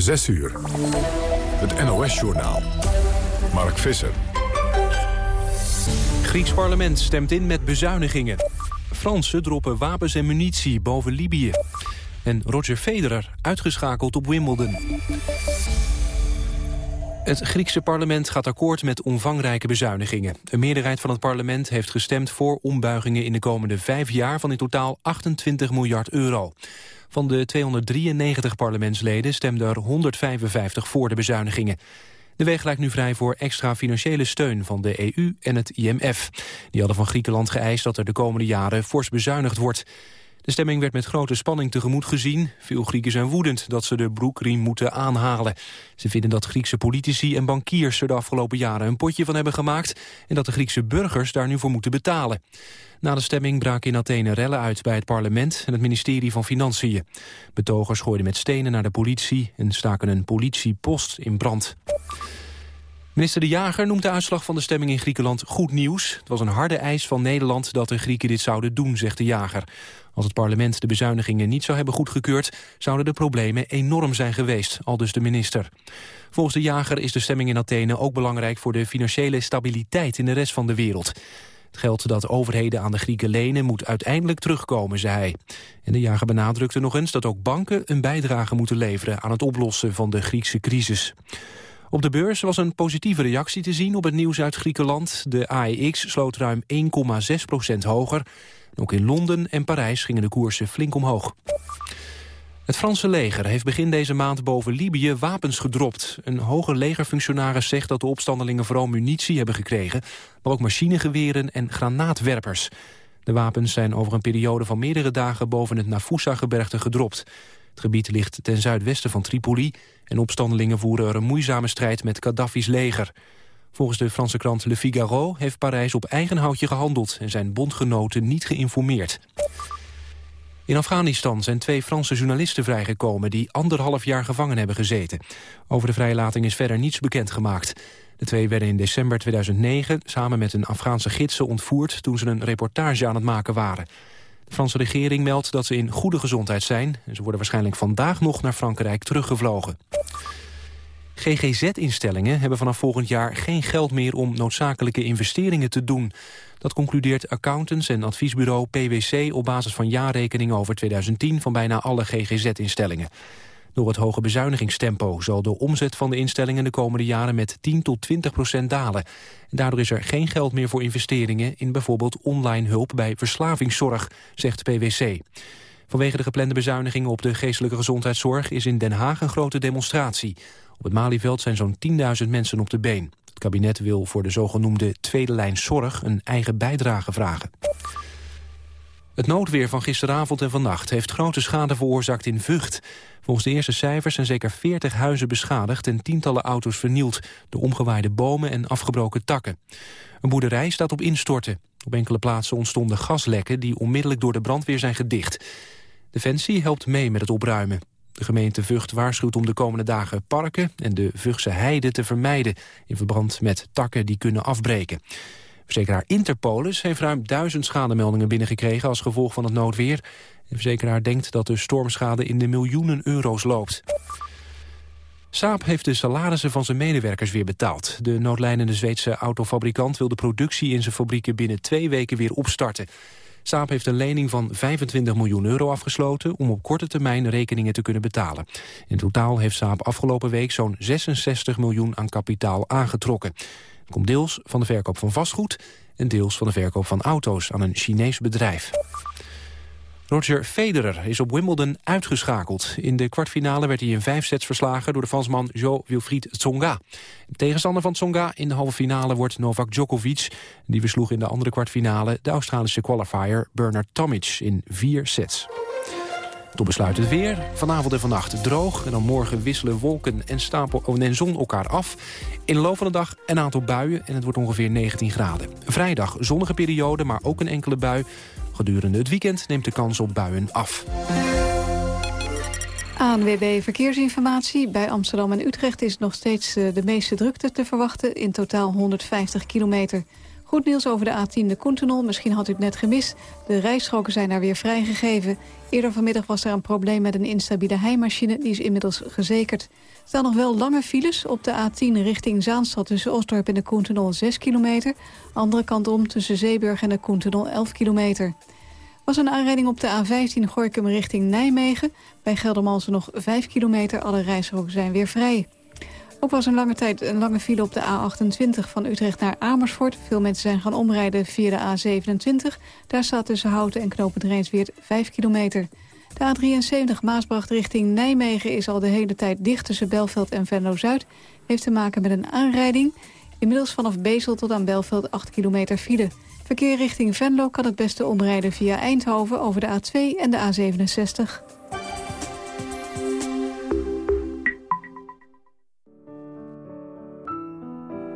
6 uur. Het NOS-journaal. Mark Visser. Grieks parlement stemt in met bezuinigingen. Fransen droppen wapens en munitie boven Libië. En Roger Federer uitgeschakeld op Wimbledon. Het Griekse parlement gaat akkoord met omvangrijke bezuinigingen. Een meerderheid van het parlement heeft gestemd voor ombuigingen in de komende vijf jaar van in totaal 28 miljard euro. Van de 293 parlementsleden stemden er 155 voor de bezuinigingen. De weg lijkt nu vrij voor extra financiële steun van de EU en het IMF. Die hadden van Griekenland geëist dat er de komende jaren fors bezuinigd wordt. De stemming werd met grote spanning tegemoet gezien. Veel Grieken zijn woedend dat ze de broekriem moeten aanhalen. Ze vinden dat Griekse politici en bankiers er de afgelopen jaren een potje van hebben gemaakt... en dat de Griekse burgers daar nu voor moeten betalen. Na de stemming braken in Athene rellen uit bij het parlement en het ministerie van Financiën. Betogers gooiden met stenen naar de politie en staken een politiepost in brand. Minister De Jager noemt de uitslag van de stemming in Griekenland goed nieuws. Het was een harde eis van Nederland dat de Grieken dit zouden doen, zegt De Jager. Als het parlement de bezuinigingen niet zou hebben goedgekeurd... zouden de problemen enorm zijn geweest, aldus de minister. Volgens De Jager is de stemming in Athene ook belangrijk... voor de financiële stabiliteit in de rest van de wereld. Het geld dat overheden aan de Grieken lenen moet uiteindelijk terugkomen, zei hij. En de jager benadrukte nog eens dat ook banken een bijdrage moeten leveren... aan het oplossen van de Griekse crisis. Op de beurs was een positieve reactie te zien op het nieuws uit Griekenland. De AEX sloot ruim 1,6% hoger. Ook in Londen en Parijs gingen de koersen flink omhoog. Het Franse leger heeft begin deze maand boven Libië wapens gedropt. Een hoge legerfunctionaris zegt dat de opstandelingen vooral munitie hebben gekregen... maar ook machinegeweren en granaatwerpers. De wapens zijn over een periode van meerdere dagen boven het Nafusa-gebergte gedropt. Het gebied ligt ten zuidwesten van Tripoli... en opstandelingen voeren er een moeizame strijd met Gaddafi's leger. Volgens de Franse krant Le Figaro heeft Parijs op eigen houtje gehandeld... en zijn bondgenoten niet geïnformeerd. In Afghanistan zijn twee Franse journalisten vrijgekomen... die anderhalf jaar gevangen hebben gezeten. Over de vrijlating is verder niets bekendgemaakt. De twee werden in december 2009 samen met een Afghaanse gidsen ontvoerd... toen ze een reportage aan het maken waren. De Franse regering meldt dat ze in goede gezondheid zijn... en ze worden waarschijnlijk vandaag nog naar Frankrijk teruggevlogen. GGZ-instellingen hebben vanaf volgend jaar geen geld meer om noodzakelijke investeringen te doen. Dat concludeert accountants en adviesbureau PwC op basis van jaarrekeningen over 2010 van bijna alle GGZ-instellingen. Door het hoge bezuinigingstempo zal de omzet van de instellingen de komende jaren met 10 tot 20 procent dalen. Daardoor is er geen geld meer voor investeringen in bijvoorbeeld online hulp bij verslavingszorg, zegt PwC. Vanwege de geplande bezuinigingen op de geestelijke gezondheidszorg is in Den Haag een grote demonstratie. Op het Malieveld zijn zo'n 10.000 mensen op de been. Het kabinet wil voor de zogenoemde tweede lijn zorg een eigen bijdrage vragen. Het noodweer van gisteravond en vannacht heeft grote schade veroorzaakt in Vught. Volgens de eerste cijfers zijn zeker 40 huizen beschadigd en tientallen auto's vernield door omgewaaide bomen en afgebroken takken. Een boerderij staat op instorten. Op enkele plaatsen ontstonden gaslekken die onmiddellijk door de brandweer zijn gedicht. Defensie helpt mee met het opruimen. De gemeente Vught waarschuwt om de komende dagen parken en de Vughtse heide te vermijden in verband met takken die kunnen afbreken. Verzekeraar Interpolis heeft ruim duizend schademeldingen binnengekregen als gevolg van het noodweer. De verzekeraar denkt dat de stormschade in de miljoenen euro's loopt. Saab heeft de salarissen van zijn medewerkers weer betaald. De noodlijnende Zweedse autofabrikant wil de productie in zijn fabrieken binnen twee weken weer opstarten. Saab heeft een lening van 25 miljoen euro afgesloten... om op korte termijn rekeningen te kunnen betalen. In totaal heeft Saab afgelopen week zo'n 66 miljoen aan kapitaal aangetrokken. Komt deels van de verkoop van vastgoed... en deels van de verkoop van auto's aan een Chinees bedrijf. Roger Federer is op Wimbledon uitgeschakeld. In de kwartfinale werd hij in vijf sets verslagen door de Fransman Jo-Wilfried Tsonga. tegenstander van Tsonga in de halve finale wordt Novak Djokovic. Die versloeg in de andere kwartfinale de Australische qualifier Bernard Tomic in vier sets. Tot besluit het weer. Vanavond en vannacht droog. En dan morgen wisselen wolken en, oh, zon elkaar af. In de loop van de dag een aantal buien en het wordt ongeveer 19 graden. Vrijdag zonnige periode, maar ook een enkele bui. Gedurende het weekend neemt de kans op buien af. ANWB Verkeersinformatie. Bij Amsterdam en Utrecht is nog steeds eh, de meeste drukte te verwachten. In totaal 150 kilometer. Goed nieuws over de A10 de Koentunnel. Misschien had u het net gemist. De rijstroken zijn daar weer vrijgegeven. Eerder vanmiddag was er een probleem met een instabiele heimachine. Die is inmiddels gezekerd. Er staan nog wel lange files op de A10 richting Zaanstad... tussen Oostdorp en de Koentunnel 6 kilometer. Andere kant om tussen Zeeburg en de Koentunnel 11 kilometer was een aanrijding op de A15 Gorkum richting Nijmegen. Bij Geldermalsen nog 5 kilometer. Alle rijstroken zijn weer vrij. Ook was een lange tijd een lange file op de A28 van Utrecht naar Amersfoort. Veel mensen zijn gaan omrijden via de A27. Daar staat tussen Houten en Knopend Rijnsweert 5 kilometer. De A73 Maasbracht richting Nijmegen is al de hele tijd dicht tussen Belveld en Venlo-Zuid. Heeft te maken met een aanrijding. Inmiddels vanaf Bezel tot aan Belveld 8 kilometer file. Verkeer richting Venlo kan het beste omrijden via Eindhoven over de A2 en de A67.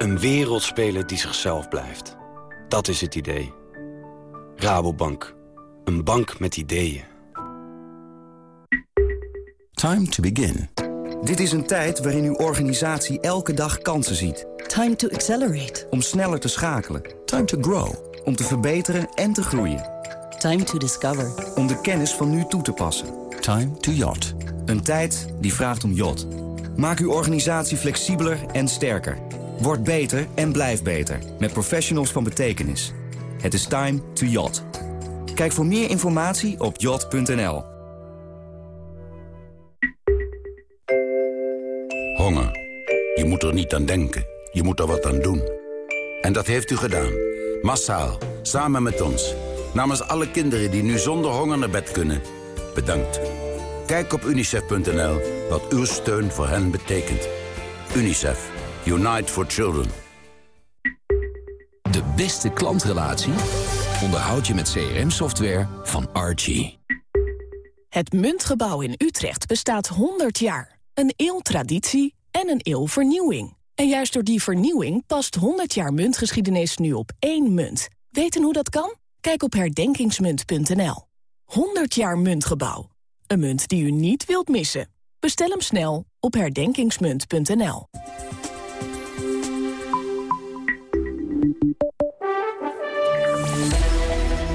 Een wereldspeler die zichzelf blijft. Dat is het idee. Rabobank. Een bank met ideeën. Time to begin. Dit is een tijd waarin uw organisatie elke dag kansen ziet. Time to accelerate. Om sneller te schakelen. Time to grow. Om te verbeteren en te groeien. Time to discover. Om de kennis van nu toe te passen. Time to yacht. Een tijd die vraagt om yacht. Maak uw organisatie flexibeler en sterker. Word beter en blijf beter. Met professionals van betekenis. Het is time to yacht. Kijk voor meer informatie op yacht.nl. Honger. Je moet er niet aan denken. Je moet er wat aan doen. En dat heeft u gedaan. Massaal. Samen met ons. Namens alle kinderen die nu zonder honger naar bed kunnen. Bedankt. Kijk op unicef.nl wat uw steun voor hen betekent. UNICEF. Unite for Children. De beste klantrelatie onderhoud je met CRM-software van Archie. Het Muntgebouw in Utrecht bestaat 100 jaar. Een eeuw traditie en een eeuw vernieuwing. En juist door die vernieuwing past 100 jaar muntgeschiedenis nu op één munt. Weten hoe dat kan? Kijk op herdenkingsmunt.nl. 100 jaar Muntgebouw. Een munt die u niet wilt missen. Bestel hem snel op herdenkingsmunt.nl.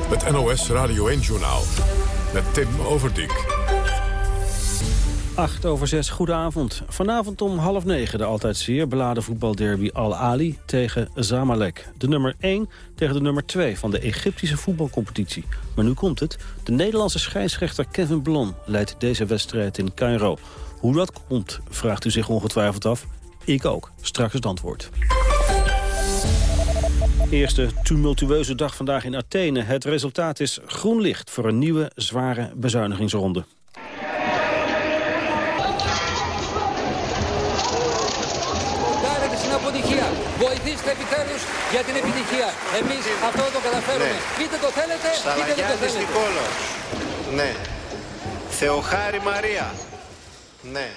Het NOS Radio 1-journaal met Tim Overdijk. 8 over 6, goedenavond. Vanavond om half negen de altijd zeer beladen voetbalderby Al-Ali tegen Zamalek. De nummer 1 tegen de nummer 2 van de Egyptische voetbalcompetitie. Maar nu komt het. De Nederlandse scheidsrechter Kevin Blon leidt deze wedstrijd in Cairo. Hoe dat komt, vraagt u zich ongetwijfeld af. Ik ook. Straks het antwoord. Eerste tumultueuze dag vandaag in Athene. Het resultaat is groen licht voor een nieuwe zware bezuinigingsronde. Βοηθήστε επιτέλους για την επιτυχία. Εμείς αυτό το καταφέρουμε. Ναι. Πείτε το θέλετε, πείτε δεν το θέλετε. Νικόλος. Ναι. Θεοχάρη Μαρία. Ναι.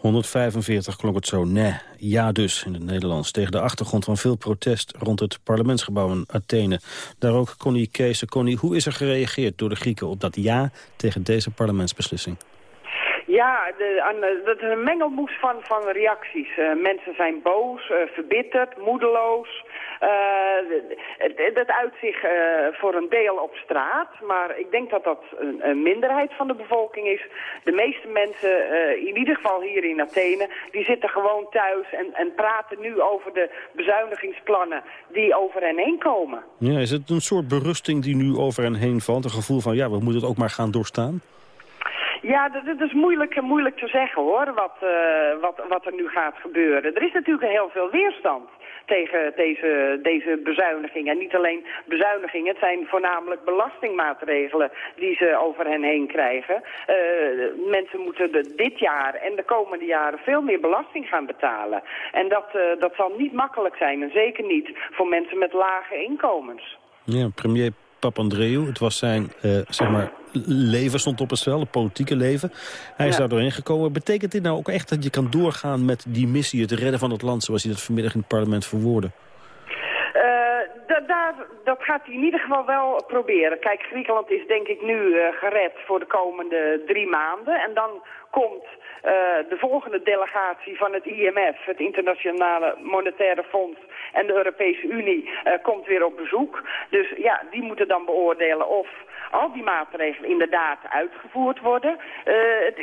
145 klonk het zo, nee, ja dus in het Nederlands. Tegen de achtergrond van veel protest rond het parlementsgebouw in Athene. Daar ook Connie Kees. Connie, hoe is er gereageerd door de Grieken op dat ja tegen deze parlementsbeslissing? Ja, de, dat is een mengelmoes van, van reacties. Uh, mensen zijn boos, uh, verbitterd, moedeloos. Het, het uit zich voor een deel op straat, maar ik denk dat dat een, een minderheid van de bevolking is. De meeste mensen, in ieder geval hier in Athene, die zitten gewoon thuis en, en praten nu over de bezuinigingsplannen die over hen heen komen. Ja, is het een soort berusting die nu over hen heen valt? Een gevoel van, ja, we moeten het ook maar gaan doorstaan? Ja, dat, is moeilijk, moeilijk te zeggen hoor, wat, uh, wat, wat er nu gaat gebeuren. Er is natuurlijk heel veel weerstand tegen deze, deze bezuinigingen. En niet alleen bezuinigingen, het zijn voornamelijk belastingmaatregelen die ze over hen heen krijgen. Uh, mensen moeten dit jaar en de komende jaren veel meer belasting gaan betalen. En dat, uh, dat zal niet makkelijk zijn en zeker niet voor mensen met lage inkomens. Ja, premier Papandreou. Het was zijn uh, zeg maar, leven stond op het spel, het politieke leven. Hij is daar doorheen gekomen. Betekent dit nou ook echt dat je kan doorgaan met die missie... het redden van het land, zoals hij dat vanmiddag in het parlement verwoordde? Daar, dat gaat hij in ieder geval wel proberen. Kijk, Griekenland is denk ik nu uh, gered voor de komende drie maanden. En dan komt uh, de volgende delegatie van het IMF, het Internationale Monetaire Fonds en de Europese Unie, uh, komt weer op bezoek. Dus ja, die moeten dan beoordelen of al die maatregelen inderdaad uitgevoerd worden. Het,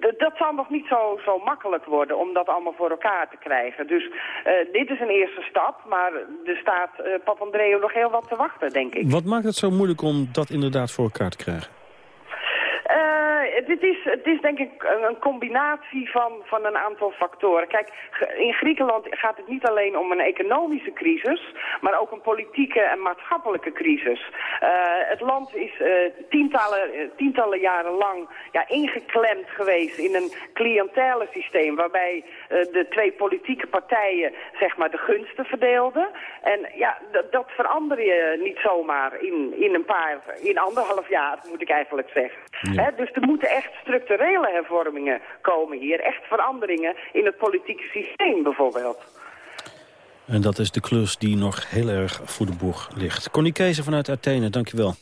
dat zal nog niet zo, zo makkelijk worden om dat allemaal voor elkaar te krijgen. Dus uh, dit is een eerste stap, maar er staat uh, Papandreou nog heel wat te wachten, denk ik. Wat maakt het zo moeilijk om dat inderdaad voor elkaar te krijgen? Het, is, het is denk ik een combinatie van, van een aantal factoren. Kijk, in Griekenland gaat het niet alleen om een economische crisis, maar ook een politieke en maatschappelijke crisis. Uh, het land is uh, tientallen, uh, tientallen jaren lang ja, ingeklemd geweest in een cliëntele systeem waarbij de twee politieke partijen zeg maar de gunsten verdeelden. En ja, dat verander je niet zomaar in, in een paar, in anderhalf jaar moet ik eigenlijk zeggen. Dus er moeten echt structurele hervormingen komen hier. Echt veranderingen in het politieke systeem bijvoorbeeld. En dat is de klus die nog heel erg voor de boeg ligt. Connie Kees vanuit Athene, dankjewel.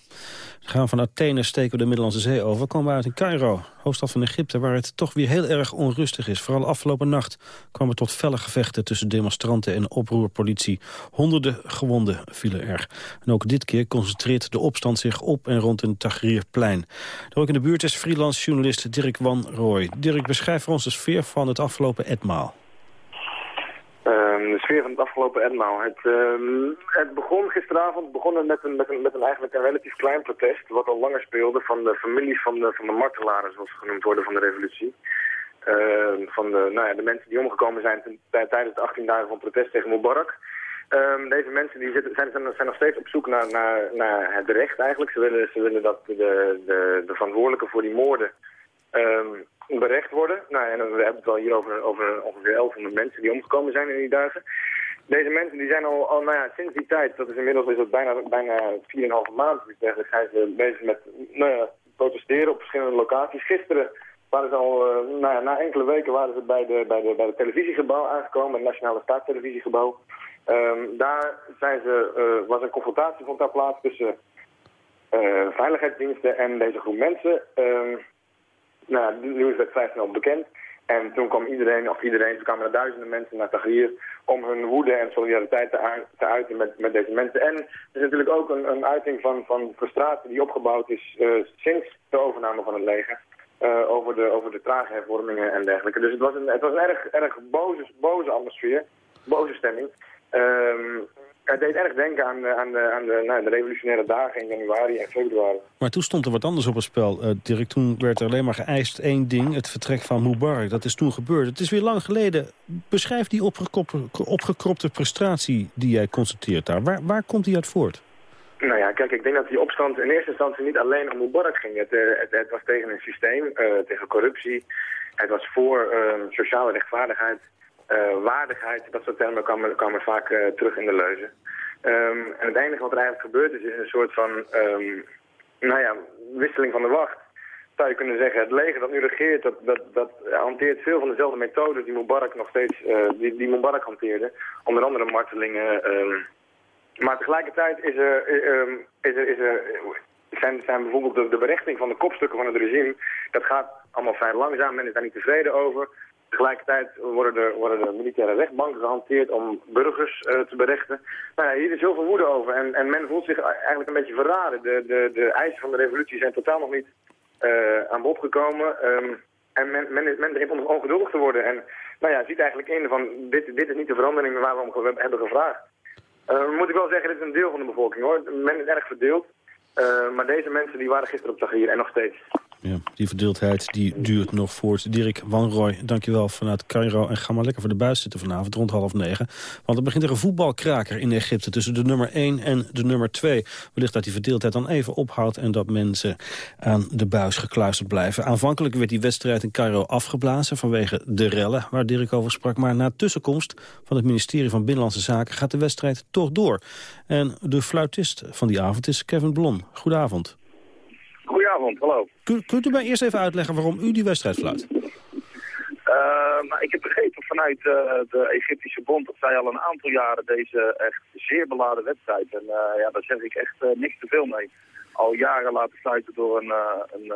We gaan van Athene steken we de Middellandse Zee over. Komen we uit in Cairo, hoofdstad van Egypte... waar het toch weer heel erg onrustig is. Vooral afgelopen nacht kwamen tot felle gevechten... tussen demonstranten en oproerpolitie. Honderden gewonden vielen er. En ook dit keer concentreert de opstand zich op en rond een Tahrirplein. Daar ook in de buurt is freelance journalist Dirk Van Rooij. Dirk, beschrijf voor ons de sfeer van het afgelopen etmaal. Sfeer van het afgelopen etmaal. Het, um, het begon gisteravond begon met, een, met, een, met een eigenlijk een relatief klein protest... wat al langer speelde van de families van de, van de martelaren, zoals ze genoemd worden, van de revolutie. Uh, van de, nou ja, de mensen die omgekomen zijn tijdens de 18 dagen van protest tegen Mubarak. Um, deze mensen die zitten, zijn, zijn, nog steeds op zoek naar, naar, naar het recht eigenlijk. Ze willen, ze willen dat de, de, de verantwoordelijken voor die moorden berecht worden. Nou, en we hebben het wel hier over, over ongeveer 1100 mensen die omgekomen zijn in die dagen. Deze mensen die zijn al, al nou ja, sinds die tijd, dat is inmiddels is bijna, bijna 4,5 maanden, dergelijke, zijn ze bezig met nou ja, protesteren op verschillende locaties. Gisteren waren ze al, uh, nou ja, na enkele weken waren ze bij de, bij de, bij het televisiegebouw aangekomen, het Nationale Staatstelevisiegebouw. Um, daar zijn ze, uh, was een confrontatie vond daar plaats tussen uh, veiligheidsdiensten en deze groep mensen. Um, nou, het nieuws werd vrij snel bekend. En toen kwam iedereen, of iedereen, toen kwamen er duizenden mensen naar Tahrir om hun woede en solidariteit te, te uiten met, met deze mensen. En er is natuurlijk ook een, een uiting van, van frustratie die opgebouwd is uh, sinds de overname van het leger. Uh, over, de, over de trage hervormingen en dergelijke. Dus het was een, het was een erg, erg boze, boze atmosfeer, boze stemming. Um, het deed erg denken aan, de, aan, de, aan de, nou, de revolutionaire dagen in januari en februari. Maar toen stond er wat anders op het spel. Uh, Dirk, toen werd er alleen maar geëist één ding, het vertrek van Mubarak. Dat is toen gebeurd. Het is weer lang geleden. Beschrijf die opgekropte, opgekropte frustratie die jij constateert daar. Waar, waar komt die uit voort? Nou ja, kijk, ik denk dat die opstand in eerste instantie niet alleen om Mubarak ging. Het, uh, het, het was tegen een systeem, uh, tegen corruptie. Het was voor ehm, sociale rechtvaardigheid. Uh, waardigheid, dat soort termen kwamen, vaak uh, terug in de leuzen. Um, en het enige wat er eigenlijk gebeurd is, is een soort van um, nou ja, wisseling van de wacht. Zou je kunnen zeggen, het leger dat nu regeert, dat, dat, dat hanteert veel van dezelfde methoden die Mubarak nog steeds, uh, die, die Mubarak hanteerde. Onder andere martelingen. Um, maar tegelijkertijd is er, is is er, zijn, zijn bijvoorbeeld de, de berechting van de kopstukken van het regime, dat gaat allemaal vrij langzaam, men is daar niet tevreden over. Tegelijkertijd worden er, er militaire rechtbanken gehanteerd om burgers uh, te berechten. Nou ja, hier is heel veel woede over en, en men voelt zich eigenlijk een beetje verraden. De, de, de eisen van de revolutie zijn totaal nog niet uh, aan bod gekomen. Um, en men, men, men om ongeduldig te worden. En nou ja, ziet eigenlijk in van dit, dit is niet de verandering waar we om hebben gevraagd. Uh, moet ik wel zeggen, dit is een deel van de bevolking hoor. Men is erg verdeeld. Maar deze mensen die waren gisteren op Tahrir en nog steeds. Ja, die verdeeldheid die duurt nog voort. Dirk Wanroy, dankjewel vanuit Cairo. En ga maar lekker voor de buis zitten vanavond rond half negen. Want er begint er een voetbalkraker in Egypte... tussen de nummer 1 en de nummer 2. Wellicht dat die verdeeldheid dan even ophoudt... en dat mensen aan de buis gekluisterd blijven. Aanvankelijk werd die wedstrijd in Cairo afgeblazen... vanwege de rellen waar Dirk over sprak. Maar na tussenkomst van het ministerie van Binnenlandse Zaken... gaat de wedstrijd toch door. En de fluitist van die avond is Kevin Blom. Goedenavond. Kunt, kunt u mij eerst even uitleggen waarom u die wedstrijd fluit? Uh, nou, ik heb begrepen vanuit uh, de Egyptische bond dat zij al een aantal jaren deze echt zeer beladen wedstrijd. En uh, ja, daar zeg ik echt niks te veel mee. Al jaren laten sluiten door een, een,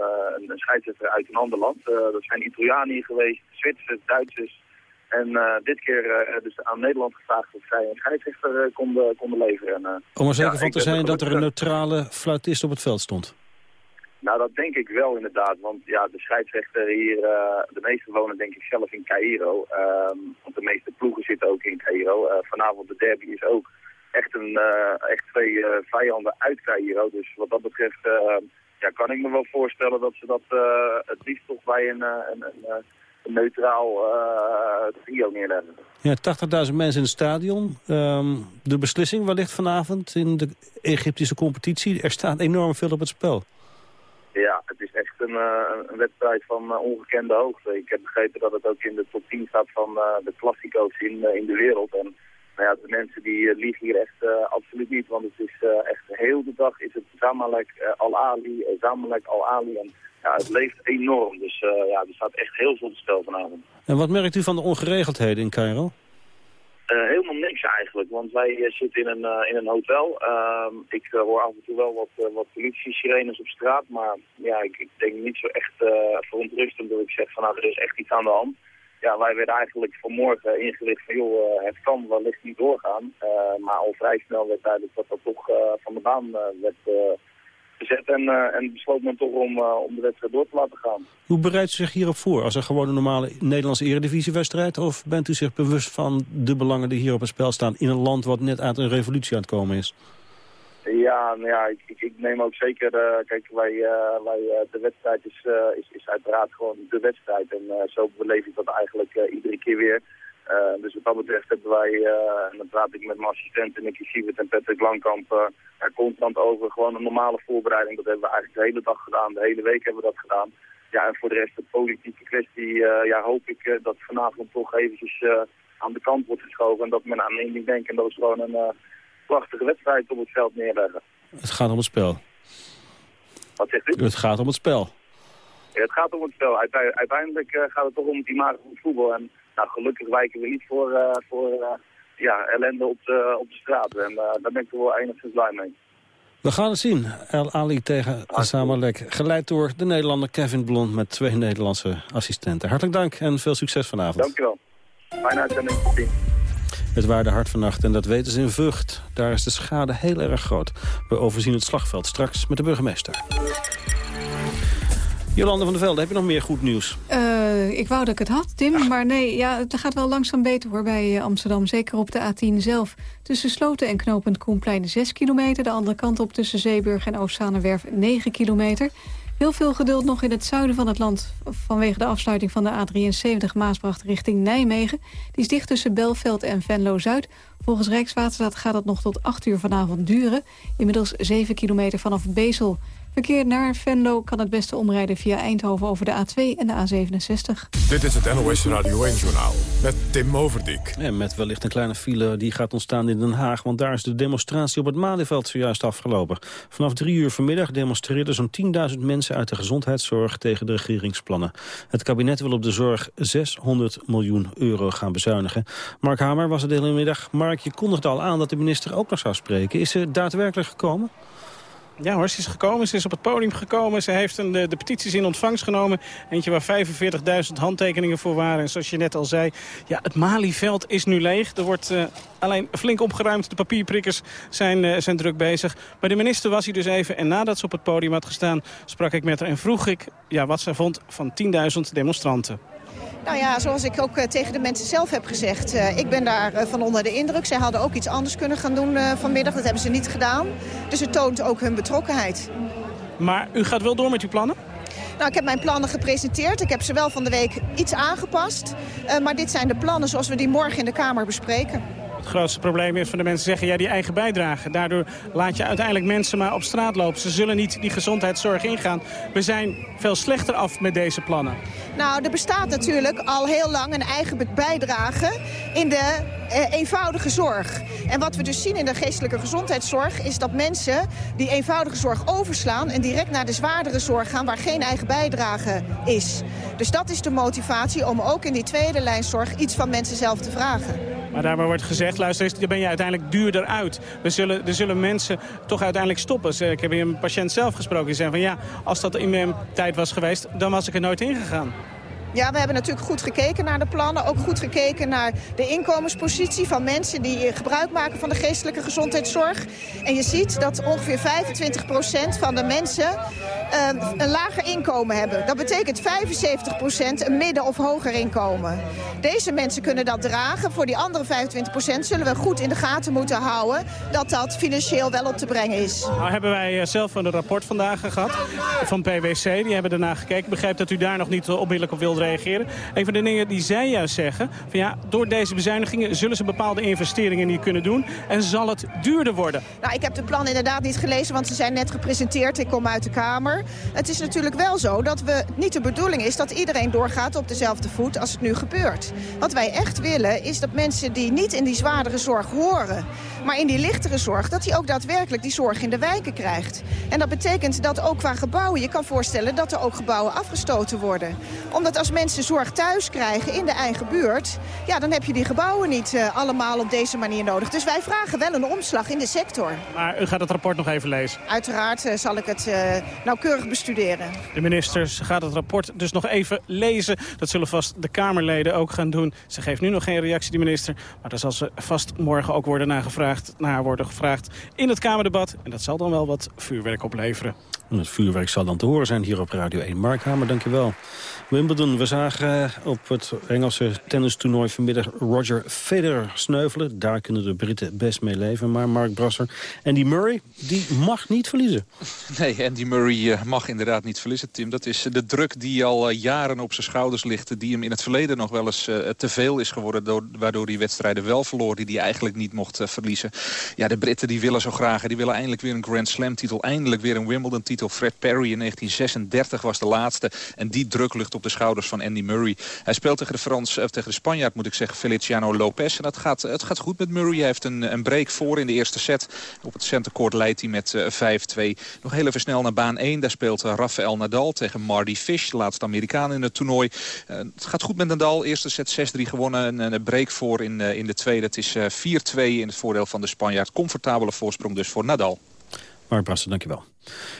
een scheidsrechter uit een ander land. dat zijn Italianen geweest, Zwitsers, Duitsers. En dit keer dus aan Nederland gevraagd of zij een scheidsrechter konden, konden leveren. En, Om er zeker ja, van te zijn dat er een neutrale fluitist op het veld stond? Nou, dat denk ik wel inderdaad. Want ja, de scheidsrechter hier, uh, de meeste wonen denk ik zelf in Cairo. Um, want de meeste ploegen zitten ook in Cairo. Uh, vanavond de derby is ook echt, een, uh, echt twee vijanden uit Cairo. Dus wat dat betreft ja, kan ik me wel voorstellen dat ze dat het liefst toch bij een, een, een, neutraal trio neerleggen. Ja, 80.000 mensen in het stadion. Um, de beslissing wellicht vanavond in de Egyptische competitie. Er staat enorm veel op het spel. Ja, het is echt een, uh, een wedstrijd van uh, ongekende hoogte. Ik heb begrepen dat het ook in de top 10 staat van uh, de klassico's in, in de wereld. En nou ja, de mensen die liegen hier echt absoluut niet, want het is echt heel de dag is het Zamalek Al-Ali, Zamalek Al-Ali. En ja, het leeft enorm, dus ja, er staat echt heel veel te spel vanavond. En wat merkt u van de ongeregeldheden in Cairo? Uh, helemaal niks eigenlijk, want wij uh, zitten in een, uh, in een hotel. Ehm, ik hoor af en toe wel wat, wat politie-sirenes op straat, maar ja, ik, ik denk niet zo echt verontrustend dat ik zeg van nou, er is echt iets aan de hand. Ja, wij werden eigenlijk vanmorgen ingelicht van joh, het kan wellicht niet doorgaan. maar al vrij snel werd duidelijk dat dat toch van de baan werd gezet en, uh, en besloot men toch om, uh, om de wedstrijd door te laten gaan. Hoe bereidt u zich hierop voor? Als een gewone normale Nederlandse eredivisiewedstrijd? Of bent u zich bewust van de belangen die hier op het spel staan... in een land wat net uit een revolutie aan het komen is? Ja, nou ja, ik, ik, ik neem ook zeker, uh, kijk, wij, wij, de wedstrijd is, is, is uiteraard gewoon de wedstrijd. En zo beleef ik dat eigenlijk iedere keer weer. Uh, dus wat dat betreft hebben wij, uh, en dan praat ik met mijn assistenten Nicky Sievert en Patrick Langkamp, uh, er constant over gewoon een normale voorbereiding. Dat hebben we eigenlijk de hele dag gedaan, de hele week hebben we dat gedaan. Ja, en voor de rest de politieke kwestie, ja, hoop ik dat vanavond toch eventjes aan de kant wordt geschoven. En dat men aan één ding denkt en dat is gewoon een prachtige wedstrijd op het veld neerleggen. Het gaat om het spel. Wat zegt u? Het gaat om het spel. Ja, het gaat om het spel. Uiteindelijk gaat het toch om het imago van voetbal. En nou, gelukkig wijken we niet voor, uh, voor uh, ja, ellende op de, op de straat. En uh, daar ben ik er wel enigszins blij mee. We gaan het zien. El Ali tegen Samalek. Geleid door de Nederlander Kevin Blond met twee Nederlandse assistenten. Hartelijk dank en veel succes vanavond. Dankjewel. Fijne uitzending. Het waarde hard vannacht en dat weten ze in Vught. Daar is de schade heel erg groot. We overzien het slagveld straks met de burgemeester. Jolande van der Velde, heb je nog meer goed nieuws? Uh, ik wou dat ik het had, Tim. Maar nee, ja, het gaat wel langzaam beter hoor bij uh, Amsterdam. Zeker op de A10 zelf. Tussen Sloten en knooppunt Koenplein 6 kilometer. De andere kant op tussen Zeeburg en Oostzaanerwerf 9 kilometer. Heel veel geduld nog in het zuiden van het land... vanwege de afsluiting van de A73 Maasbracht richting Nijmegen. Die is dicht tussen Belveld en Venlo-Zuid. Volgens Rijkswaterstaat gaat het nog tot 8 uur vanavond duren. Inmiddels 7 kilometer vanaf Bezel. Verkeer naar Venlo kan het beste omrijden via Eindhoven over de A2 en de A67. Dit is het NOS Radio 1-journaal met Tim Overdijk. En met wellicht een kleine file die gaat ontstaan in Den Haag... want daar is de demonstratie op het Malieveld zojuist afgelopen. Vanaf drie uur vanmiddag demonstreerden zo'n 10.000 mensen... uit de gezondheidszorg tegen de regeringsplannen. Het kabinet wil op de zorg 600 miljoen euro gaan bezuinigen. Mark Hamer was er de hele middag. Mark, je kondigde al aan dat de minister ook nog zou spreken. Is ze daadwerkelijk gekomen? Ja hoor, ze is gekomen. Ze is op het podium gekomen. Ze heeft een, de, de petities in ontvangst genomen. Eentje waar 45.000 handtekeningen voor waren. En zoals je net al zei, ja, het Malieveld is nu leeg. Er wordt uh, alleen flink opgeruimd. De papierprikkers zijn, uh, zijn druk bezig. Maar de minister was hier dus even. En nadat ze op het podium had gestaan, sprak ik met haar. En vroeg ik ja, wat ze vond van 10.000 demonstranten. Nou ja, zoals ik ook uh, tegen de mensen zelf heb gezegd, uh, ik ben daar uh, van onder de indruk. Zij hadden ook iets anders kunnen gaan doen vanmiddag, dat hebben ze niet gedaan. Dus het toont ook hun betrokkenheid. Maar u gaat wel door met uw plannen? Nou, ik heb mijn plannen gepresenteerd. Ik heb ze wel van de week iets aangepast. Maar dit zijn de plannen zoals we die morgen in de Kamer bespreken. Het grootste probleem is van de mensen zeggen, ja, die eigen bijdrage. Daardoor laat je uiteindelijk mensen maar op straat lopen. Ze zullen niet die gezondheidszorg ingaan. We zijn veel slechter af met deze plannen. Nou, er bestaat natuurlijk al heel lang een eigen bijdrage in de eh, eenvoudige zorg. En wat we dus zien in de geestelijke gezondheidszorg... is dat mensen die eenvoudige zorg overslaan... en direct naar de zwaardere zorg gaan waar geen eigen bijdrage is. Dus dat is de motivatie om ook in die tweede lijn zorg iets van mensen zelf te vragen. Maar daarbij wordt gezegd, luister eens, dan ben je uiteindelijk duurder uit. We zullen, er zullen mensen toch uiteindelijk stoppen. Ik heb hier een patiënt zelf gesproken die zei van ja, als dat in mijn tijd was geweest, dan was ik er nooit ingegaan. Ja, we hebben natuurlijk goed gekeken naar de plannen. Ook goed gekeken naar de inkomenspositie van mensen die gebruik maken van de geestelijke gezondheidszorg. En je ziet dat ongeveer 25% van de mensen uh, een lager inkomen hebben. Dat betekent 75% een midden- of hoger inkomen. Deze mensen kunnen dat dragen. Voor die andere 25% zullen we goed in de gaten moeten houden dat dat financieel wel op te brengen is. Nou hebben wij eh, zelf een rapport vandaag gehad van PwC. Die hebben daarna gekeken. Ik begrijp dat u daar nog niet onmiddellijk op wilde reageren. Een van de dingen die zij juist zeggen... Van ja, door deze bezuinigingen zullen ze bepaalde investeringen niet kunnen doen... en zal het duurder worden. Nou, ik heb de plan inderdaad niet gelezen, want ze zijn net gepresenteerd. Ik kom uit de Kamer. Het is natuurlijk wel zo dat we niet de bedoeling is... dat iedereen doorgaat op dezelfde voet als het nu gebeurt. Wat wij echt willen is dat mensen die niet in die zwaardere zorg horen... maar in die lichtere zorg, dat die ook daadwerkelijk die zorg in de wijken krijgt. En dat betekent dat ook qua gebouwen... je kan voorstellen dat er ook gebouwen afgestoten worden. Omdat als mensen zorg thuis krijgen in de eigen buurt... ja, dan heb je die gebouwen niet uh, allemaal op deze manier nodig. Dus wij vragen wel een omslag in de sector. Maar u gaat het rapport nog even lezen? Uiteraard uh, zal ik het uh, nauwkeurig bestuderen. De ministers gaat het rapport dus nog even lezen. Dat zullen vast de Kamerleden ook gaan doen. Ze geeft nu nog geen reactie, die minister. Maar daar zal ze vast morgen ook worden naar, naar worden gevraagd in het Kamerdebat. En dat zal dan wel wat vuurwerk opleveren. En het vuurwerk zal dan te horen zijn hier op Radio 1. Mark Hamer, dankjewel. Wimbledon, we zagen op het Engelse tennistoernooi vanmiddag Roger Federer sneuvelen. Daar kunnen de Britten best mee leven. Maar Mark Brasser die Murray, die mag niet verliezen. Nee, Andy Murray eh, mag inderdaad niet verliezen, Tim. Dat is de druk die al eh, jaren op zijn schouders ligt. Die hem in het verleden nog wel eens te veel is geworden. waardoor hij wedstrijden wel verloor die hij eigenlijk niet mocht verliezen. Ja, de Britten die willen zo graag. Die willen eindelijk weer een Grand Slam titel. Eindelijk weer een Wimbledon titel. Fred Perry in 1936 was de laatste. En die druk lucht op de schouders van Andy Murray. Hij speelt tegen de, Frans, of tegen de Spanjaard, moet ik zeggen, Feliciano Lopez. En dat gaat, het gaat goed met Murray. Hij heeft een, een break voor in de eerste set. Op het centercourt leidt hij met uh, 5-2. Nog heel even snel naar baan 1. Daar speelt Rafael Nadal tegen Marty Fish, de laatste Amerikaan in het toernooi. Het gaat goed met Nadal. Eerste set 6-3 gewonnen. Een, een break voor in, in de tweede. Het is 4-2 in het voordeel van de Spanjaard. Comfortabele voorsprong dus voor Nadal. Mark Brassen, dankjewel.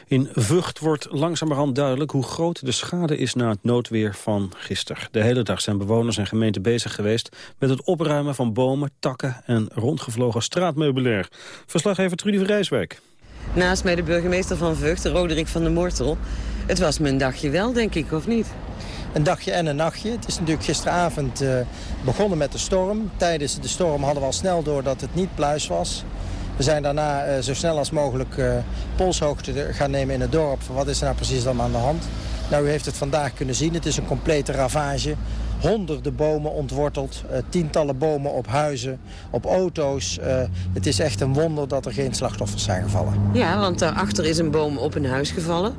In Vught wordt langzamerhand duidelijk hoe groot de schade is na het noodweer van gisteren. De hele dag zijn bewoners en gemeenten bezig geweest met het opruimen van bomen, takken en rondgevlogen straatmeubilair. Verslaggever Trudy van Rijswijk. Naast mij de burgemeester van Vught, Roderick van der Mortel. Het was mijn dagje wel, denk ik, of niet? Een dagje en een nachtje. Het is natuurlijk gisteravond uh, begonnen met de storm. Tijdens de storm hadden we al snel door dat het niet pluis was. We zijn daarna uh, zo snel als mogelijk uh, polshoogte gaan nemen in het dorp. Wat is er nou precies dan aan de hand? Nou, u heeft het vandaag kunnen zien. Het is een complete ravage. Honderden bomen ontworteld, uh, tientallen bomen op huizen, op auto's. het is echt een wonder dat er geen slachtoffers zijn gevallen. Ja, want daarachter is een boom op een huis gevallen.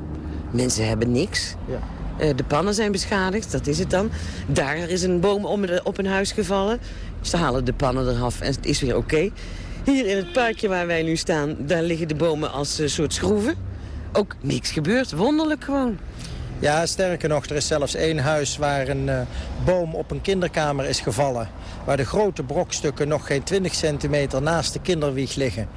Mensen hebben niks. Ja. de pannen zijn beschadigd, dat is het dan. Daar is een boom op een huis gevallen. Ze halen de pannen eraf en het is weer oké. Hier in het parkje waar wij nu staan, daar liggen de bomen als een soort schroeven. Ook niks gebeurd, wonderlijk gewoon. Ja, sterker nog, er is zelfs één huis waar een uh, boom op een kinderkamer is gevallen. Waar de grote brokstukken nog geen 20 centimeter naast de kinderwieg liggen.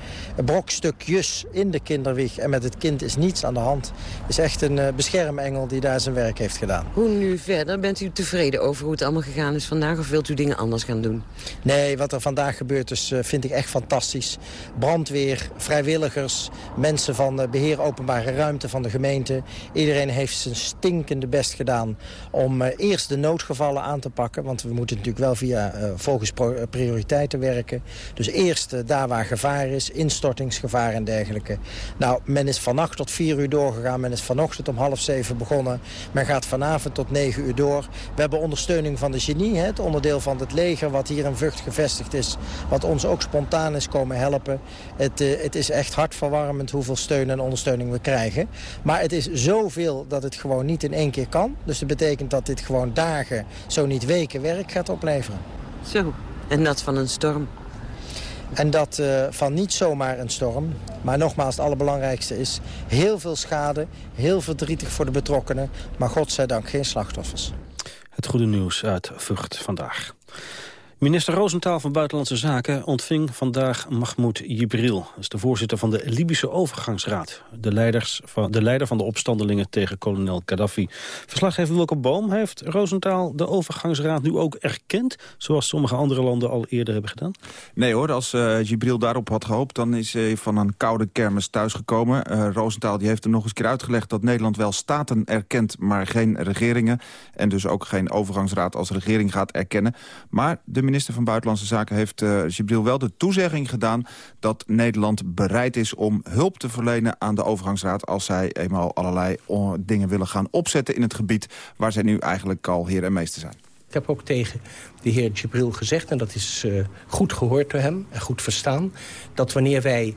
Brokstukjes in de kinderwieg en met het kind is niets aan de hand. Is echt een uh, beschermengel die daar zijn werk heeft gedaan. Hoe nu verder? Bent u tevreden over hoe het allemaal gegaan is vandaag? Of wilt u dingen anders gaan doen? Nee, wat er vandaag gebeurt is, uh, vind ik echt fantastisch. Brandweer, vrijwilligers, mensen van beheer openbare ruimte van de gemeente. Iedereen heeft zijn stinkende best gedaan om eerst de noodgevallen aan te pakken. Want we moeten natuurlijk wel via volgens prioriteiten werken. Dus eerst daar waar gevaar is, instortingsgevaar en dergelijke. Nou, men is vannacht tot vier uur doorgegaan. Men is vanochtend om half zeven begonnen. Men gaat vanavond tot negen uur door. We hebben ondersteuning van de genie, het onderdeel van het leger... wat hier in Vught gevestigd is, wat ons ook spontaan is komen helpen. Het, uh, het is echt hartverwarmend hoeveel steun en ondersteuning we krijgen. Maar het is zoveel dat het gewoon niet in één keer kan. Dus dat betekent dat dit gewoon dagen, zo niet weken werk gaat opleveren. Zo, en dat van een storm. En dat uh, van niet zomaar een storm. Maar nogmaals, het allerbelangrijkste is heel veel schade. Heel verdrietig voor de betrokkenen. Maar godzijdank geen slachtoffers. Het goede nieuws uit Vught vandaag. Minister Roosentaal van Buitenlandse Zaken ontving vandaag Mahmoud Jibril. Dat is de voorzitter van de Libische Overgangsraad. De, leiders van, de leider van de opstandelingen tegen kolonel Gaddafi. Verslaggever Wilke Boom heeft Roosentaal de Overgangsraad nu ook erkend... zoals sommige andere landen al eerder hebben gedaan? Nee hoor, als uh, Jibril daarop had gehoopt... dan is hij van een koude kermis thuisgekomen. Uh, Roosentaal die heeft er nog eens keer uitgelegd... dat Nederland wel staten erkent, maar geen regeringen. En dus ook geen overgangsraad als regering gaat erkennen. Maar de minister van Buitenlandse Zaken heeft uh, wel de toezegging gedaan... dat Nederland bereid is om hulp te verlenen aan de overgangsraad... als zij eenmaal allerlei dingen willen gaan opzetten in het gebied... waar zij nu eigenlijk al heer en meester zijn. Ik heb ook tegen de heer Jibril gezegd, en dat is uh, goed gehoord door hem en goed verstaan... dat wanneer wij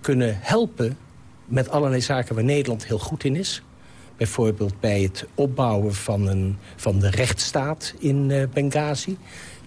kunnen helpen met allerlei zaken waar Nederland heel goed in is... bijvoorbeeld bij het opbouwen van, een, van de rechtsstaat in Benghazi...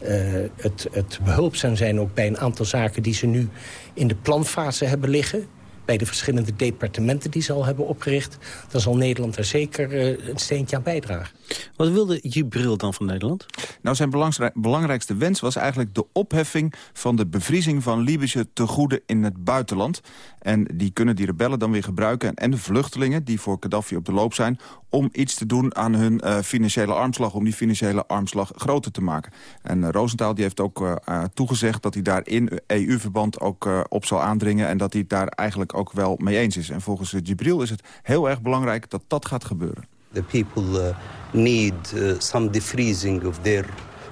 Uh, het, het behulpzaam zijn ook bij een aantal zaken die ze nu in de planfase hebben liggen bij de verschillende departementen die ze al hebben opgericht... dan zal Nederland er zeker uh, een steentje aan bijdragen. Wat wilde Jibril dan van Nederland? Nou, zijn belangrijkste wens was eigenlijk de opheffing... van de bevriezing van Libische tegoeden in het buitenland. En die kunnen die rebellen dan weer gebruiken... en de vluchtelingen die voor Gaddafi op de loop zijn... om iets te doen aan hun uh, financiële armslag... om die financiële armslag groter te maken. En uh, Rosenthal die heeft ook uh, toegezegd dat hij daar in EU-verband ook op zal aandringen... en dat hij daar eigenlijk ook wel mee eens is. En volgens Jibril is het heel erg belangrijk dat dat gaat gebeuren. The people uh, need uh, some defreezing of their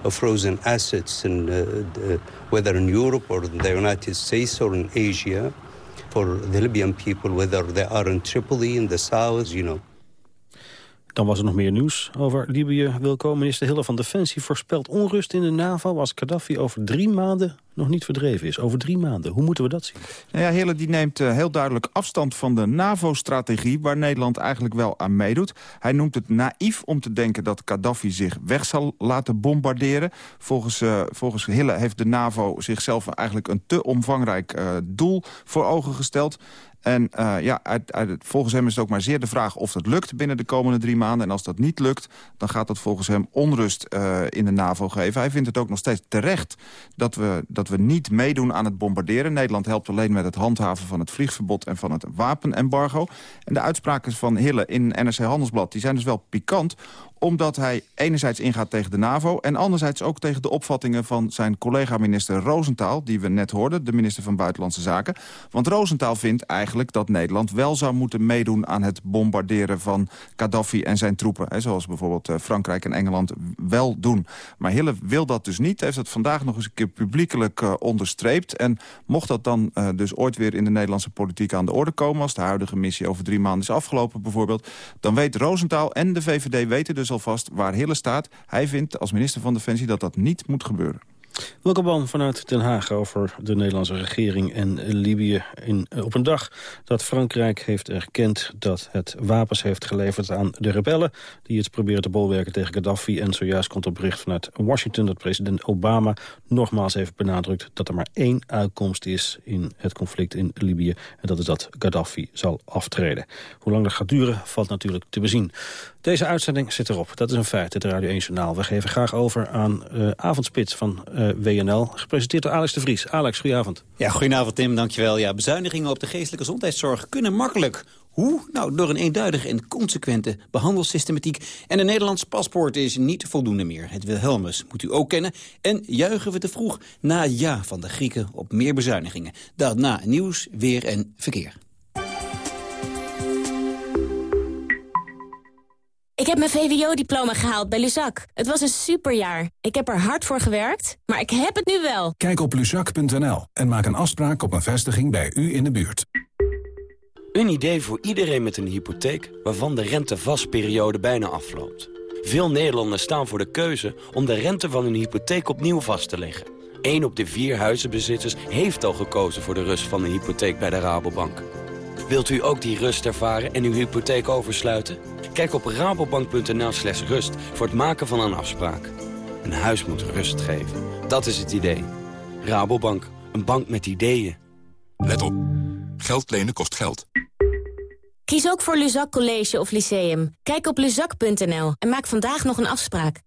frozen assets, in, the, whether in Europe or in the United States or in Asia, for the Libyan people, whether they are in Tripoli, in the south, you know. Dan was er nog meer nieuws over Libië. Wilco, minister Hille van Defensie voorspelt onrust in de NAVO... als Gaddafi over drie maanden nog niet verdreven is. Over drie maanden. Hoe moeten we dat zien? Nou ja, Hille die neemt uh, heel duidelijk afstand van de NAVO-strategie... waar Nederland eigenlijk wel aan meedoet. Hij noemt het naïef om te denken dat Gaddafi zich weg zal laten bombarderen. Volgens, uh, volgens Hille heeft de NAVO zichzelf eigenlijk een te omvangrijk uh, doel voor ogen gesteld. En uh, ja, volgens hem is het ook maar zeer de vraag of dat lukt binnen de komende drie maanden. En als dat niet lukt, dan gaat dat volgens hem onrust uh, in de NAVO geven. Hij vindt het ook nog steeds terecht dat we, dat we niet meedoen aan het bombarderen. Nederland helpt alleen met het handhaven van het vliegverbod en van het wapenembargo. En de uitspraken van Hille in NRC Handelsblad die zijn dus wel pikant omdat hij enerzijds ingaat tegen de NAVO... en anderzijds ook tegen de opvattingen van zijn collega-minister Roosentaal... die we net hoorden, de minister van Buitenlandse Zaken. Want Roosentaal vindt eigenlijk dat Nederland wel zou moeten meedoen... aan het bombarderen van Gaddafi en zijn troepen. Hè, zoals bijvoorbeeld eh, Frankrijk en Engeland wel doen. Maar Hille wil dat dus niet. heeft het vandaag nog eens een keer publiekelijk uh, onderstreept. En mocht dat dan uh, dus ooit weer in de Nederlandse politiek aan de orde komen... als de huidige missie over drie maanden is afgelopen bijvoorbeeld... dan weet Roosentaal en de VVD weten dus alvast waar Hille staat. Hij vindt als minister van Defensie dat dat niet moet gebeuren. Welkom vanuit Den Haag over de Nederlandse regering en Libië. In, eh, op een dag dat Frankrijk heeft erkend dat het wapens heeft geleverd aan de rebellen... die het proberen te bolwerken tegen Gaddafi. En zojuist komt op bericht vanuit Washington dat president Obama nogmaals heeft benadrukt... dat er maar één uitkomst is in het conflict in Libië. En dat is dat Gaddafi zal aftreden. Hoe lang dat gaat duren valt natuurlijk te bezien. Deze uitzending zit erop. Dat is een feit, het Radio 1 Journaal. We geven graag over aan uh, Avondspits van uh, WNL. Gepresenteerd door Alex de Vries. Alex, goedenavond. Ja, goedenavond Tim, dankjewel. Ja, bezuinigingen op de geestelijke gezondheidszorg kunnen makkelijk. Hoe? Nou, door een eenduidige en consequente behandelsystematiek. En een Nederlands paspoort is niet voldoende meer. Het Wilhelmus moet u ook kennen. En juichen we te vroeg na ja van de Grieken op meer bezuinigingen. Daarna nieuws, weer en verkeer. Heb mijn VWO-diploma gehaald bij Luzak. Het was een superjaar. Ik heb er hard voor gewerkt, maar ik heb het nu wel. Kijk op luzak.nl en maak een afspraak op een vestiging bij u in de buurt. Een idee voor iedereen met een hypotheek waarvan de rentevastperiode bijna afloopt. Veel Nederlanders staan voor de keuze om de rente van hun hypotheek opnieuw vast te leggen. Eén op de vier huizenbezitters heeft al gekozen voor de rust van een hypotheek bij de Rabobank. Wilt u ook die rust ervaren en uw hypotheek oversluiten? Kijk op rabobank.nl slash rust voor het maken van een afspraak. Een huis moet rust geven. Dat is het idee. Rabobank, een bank met ideeën. Let op. Geld lenen kost geld. Kies ook voor Luzak College of Lyceum. Kijk op luzak.nl en maak vandaag nog een afspraak.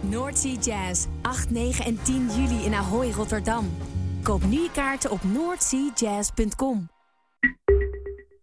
Noordsea Jazz, 8, 9 en 10 juli in Ahoy, Rotterdam. Koop nu je kaarten op noordseajazz.com.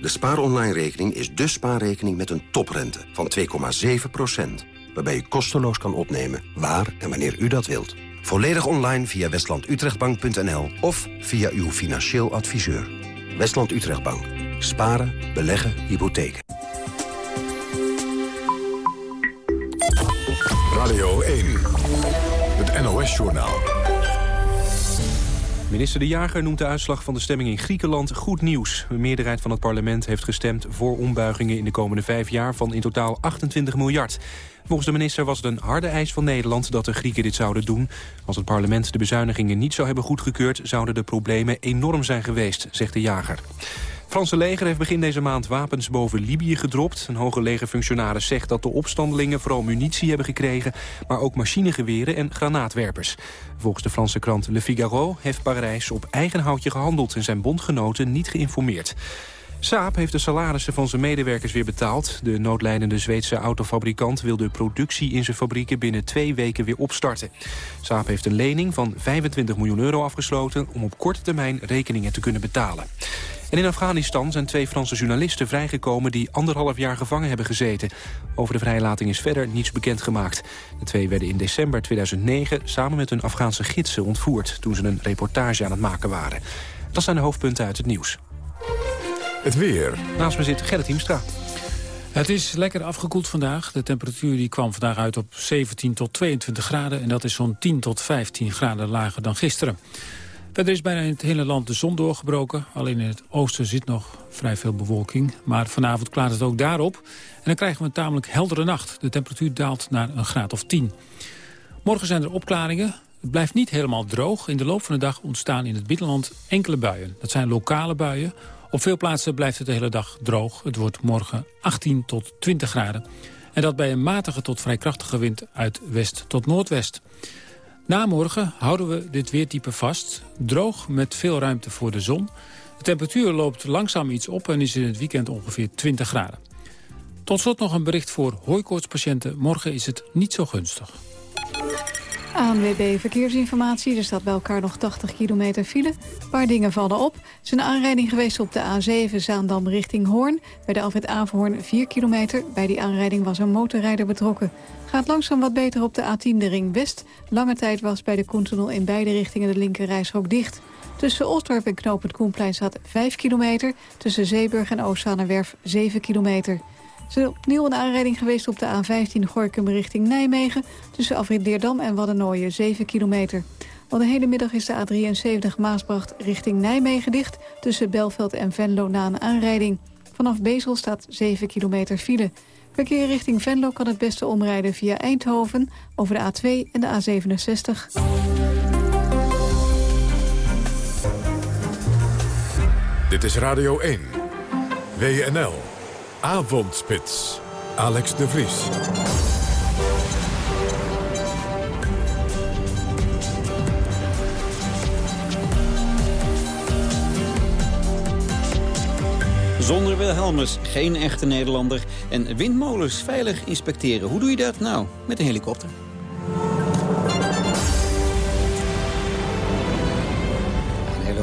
De spaaronline-rekening is de spaarrekening met een toprente van 2,7%. Waarbij u kosteloos kan opnemen waar en wanneer u dat wilt. Volledig online via westlandutrechtbank.nl of via uw financieel adviseur. Westland Utrechtbank. Sparen, beleggen, hypotheken. Radio 1. Het NOS-journaal. Minister De Jager noemt de uitslag van de stemming in Griekenland goed nieuws. Een meerderheid van het parlement heeft gestemd voor ombuigingen in de komende vijf jaar van in totaal 28 miljard. Volgens de minister was het een harde eis van Nederland dat de Grieken dit zouden doen. Als het parlement de bezuinigingen niet zou hebben goedgekeurd... zouden de problemen enorm zijn geweest, zegt de jager. Franse leger heeft begin deze maand wapens boven Libië gedropt. Een hoge legerfunctionaris zegt dat de opstandelingen vooral munitie hebben gekregen... maar ook machinegeweren en granaatwerpers. Volgens de Franse krant Le Figaro heeft Parijs op eigen houtje gehandeld... en zijn bondgenoten niet geïnformeerd. Saab heeft de salarissen van zijn medewerkers weer betaald. De noodlijdende Zweedse autofabrikant wil de productie in zijn fabrieken binnen twee weken weer opstarten. Saab heeft een lening van 25 miljoen euro afgesloten om op korte termijn rekeningen te kunnen betalen. En in Afghanistan zijn twee Franse journalisten vrijgekomen... die anderhalf jaar gevangen hebben gezeten. Over de vrijlating is verder niets bekendgemaakt. De twee werden in december 2009 samen met hun Afghaanse gidsen ontvoerd... toen ze een reportage aan het maken waren. Dat zijn de hoofdpunten uit het nieuws. Het weer. Naast me zit Gerrit Hiemstra. Het is lekker afgekoeld vandaag. De temperatuur die kwam vandaag uit op 17 tot 22 graden. En dat is zo'n 10 tot 15 graden lager dan gisteren. Verder is bijna in het hele land de zon doorgebroken. Alleen in het oosten zit nog vrij veel bewolking. Maar vanavond klaart het ook daarop. En dan krijgen we een tamelijk heldere nacht. De temperatuur daalt naar een graad of 10. Morgen zijn er opklaringen. Het blijft niet helemaal droog. In de loop van de dag ontstaan in het binnenland enkele buien. Dat zijn lokale buien. Op veel plaatsen blijft het de hele dag droog. Het wordt morgen 18 tot 20 graden. En dat bij een matige tot vrij krachtige wind uit west tot noordwest. Na morgen houden we dit weertype vast. Droog met veel ruimte voor de zon. De temperatuur loopt langzaam iets op en is in het weekend ongeveer 20 graden. Tot slot nog een bericht voor hooikoortspatiënten. Morgen is het niet zo gunstig. ANWB Verkeersinformatie. Er staat bij elkaar nog 80 kilometer file. Een paar dingen vallen op. Er is een aanrijding geweest op de A7 Zaandam richting Hoorn. Bij de Alfred Averhoorn 4 kilometer. Bij die aanrijding was een motorrijder betrokken. Gaat langzaam wat beter op de A10 de Ring West. Lange tijd was bij de Koentunnel in beide richtingen de linker reishok dicht. Tussen Osdorp en Knoopend Koenplein staat 5 kilometer. Tussen Zeeburg en Oostzaanerwerf 7 kilometer. Er is opnieuw een aanrijding geweest op de A15 Gorkum richting Nijmegen... tussen Afrit Deerdam en Waddenooien, 7 kilometer. Al de hele middag is de A73 Maasbracht richting Nijmegen dicht... tussen Belveld en Venlo na een aanrijding. Vanaf Bezel staat 7 kilometer file. Verkeer richting Venlo kan het beste omrijden via Eindhoven... over de A2 en de A67. Dit is Radio 1. WNL. Avondspits. Alex de Vries. Zonder Wilhelmus, geen echte Nederlander. En windmolens veilig inspecteren. Hoe doe je dat? Nou, met een helikopter.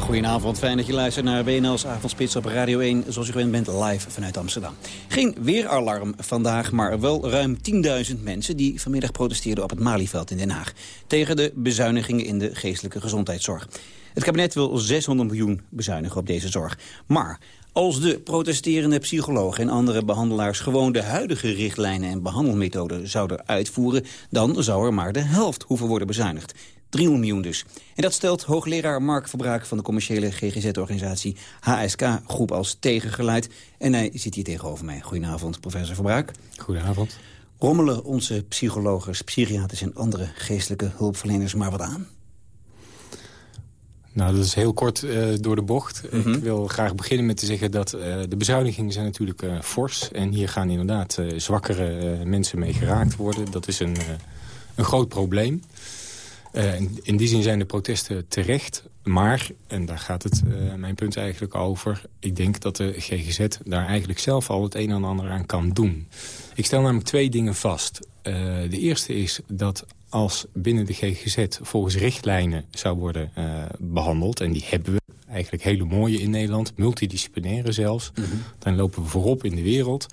Goedenavond, fijn dat je luistert naar WNL's Avondspits op Radio 1... zoals u gewend bent, live vanuit Amsterdam. Geen weeralarm vandaag, maar wel ruim 10.000 mensen... die vanmiddag protesteerden op het Malieveld in Den Haag... tegen de bezuinigingen in de geestelijke gezondheidszorg. Het kabinet wil 600 miljoen bezuinigen op deze zorg. Maar als de protesterende psychologen en andere behandelaars gewoon de huidige richtlijnen en behandelmethoden zouden uitvoeren, dan zou er maar de helft hoeven worden bezuinigd. 300 miljoen dus. En dat stelt hoogleraar Mark Verbraak van de commerciële GGZ-organisatie HSK Groep als tegengeluid. En hij zit hier tegenover mij. Goedenavond, professor Verbraak. Goedenavond. Rommelen onze psychologen, psychiaters en andere geestelijke hulpverleners maar wat aan? Nou, dat is heel kort uh, door de bocht. Ik Mhm. wil graag beginnen met te zeggen dat uh, de bezuinigingen zijn natuurlijk uh, fors. En hier gaan inderdaad zwakkere mensen mee geraakt worden. Dat is een, een groot probleem. In die zin zijn de protesten terecht. Maar, en daar gaat het mijn punt eigenlijk over... ik denk dat de GGZ daar eigenlijk zelf al het een en ander aan kan doen. Ik stel namelijk twee dingen vast. de eerste is dat als binnen de GGZ volgens richtlijnen zou worden uh, behandeld... en die hebben we eigenlijk hele mooie in Nederland, multidisciplinaire zelfs... Mhm. dan lopen we voorop in de wereld.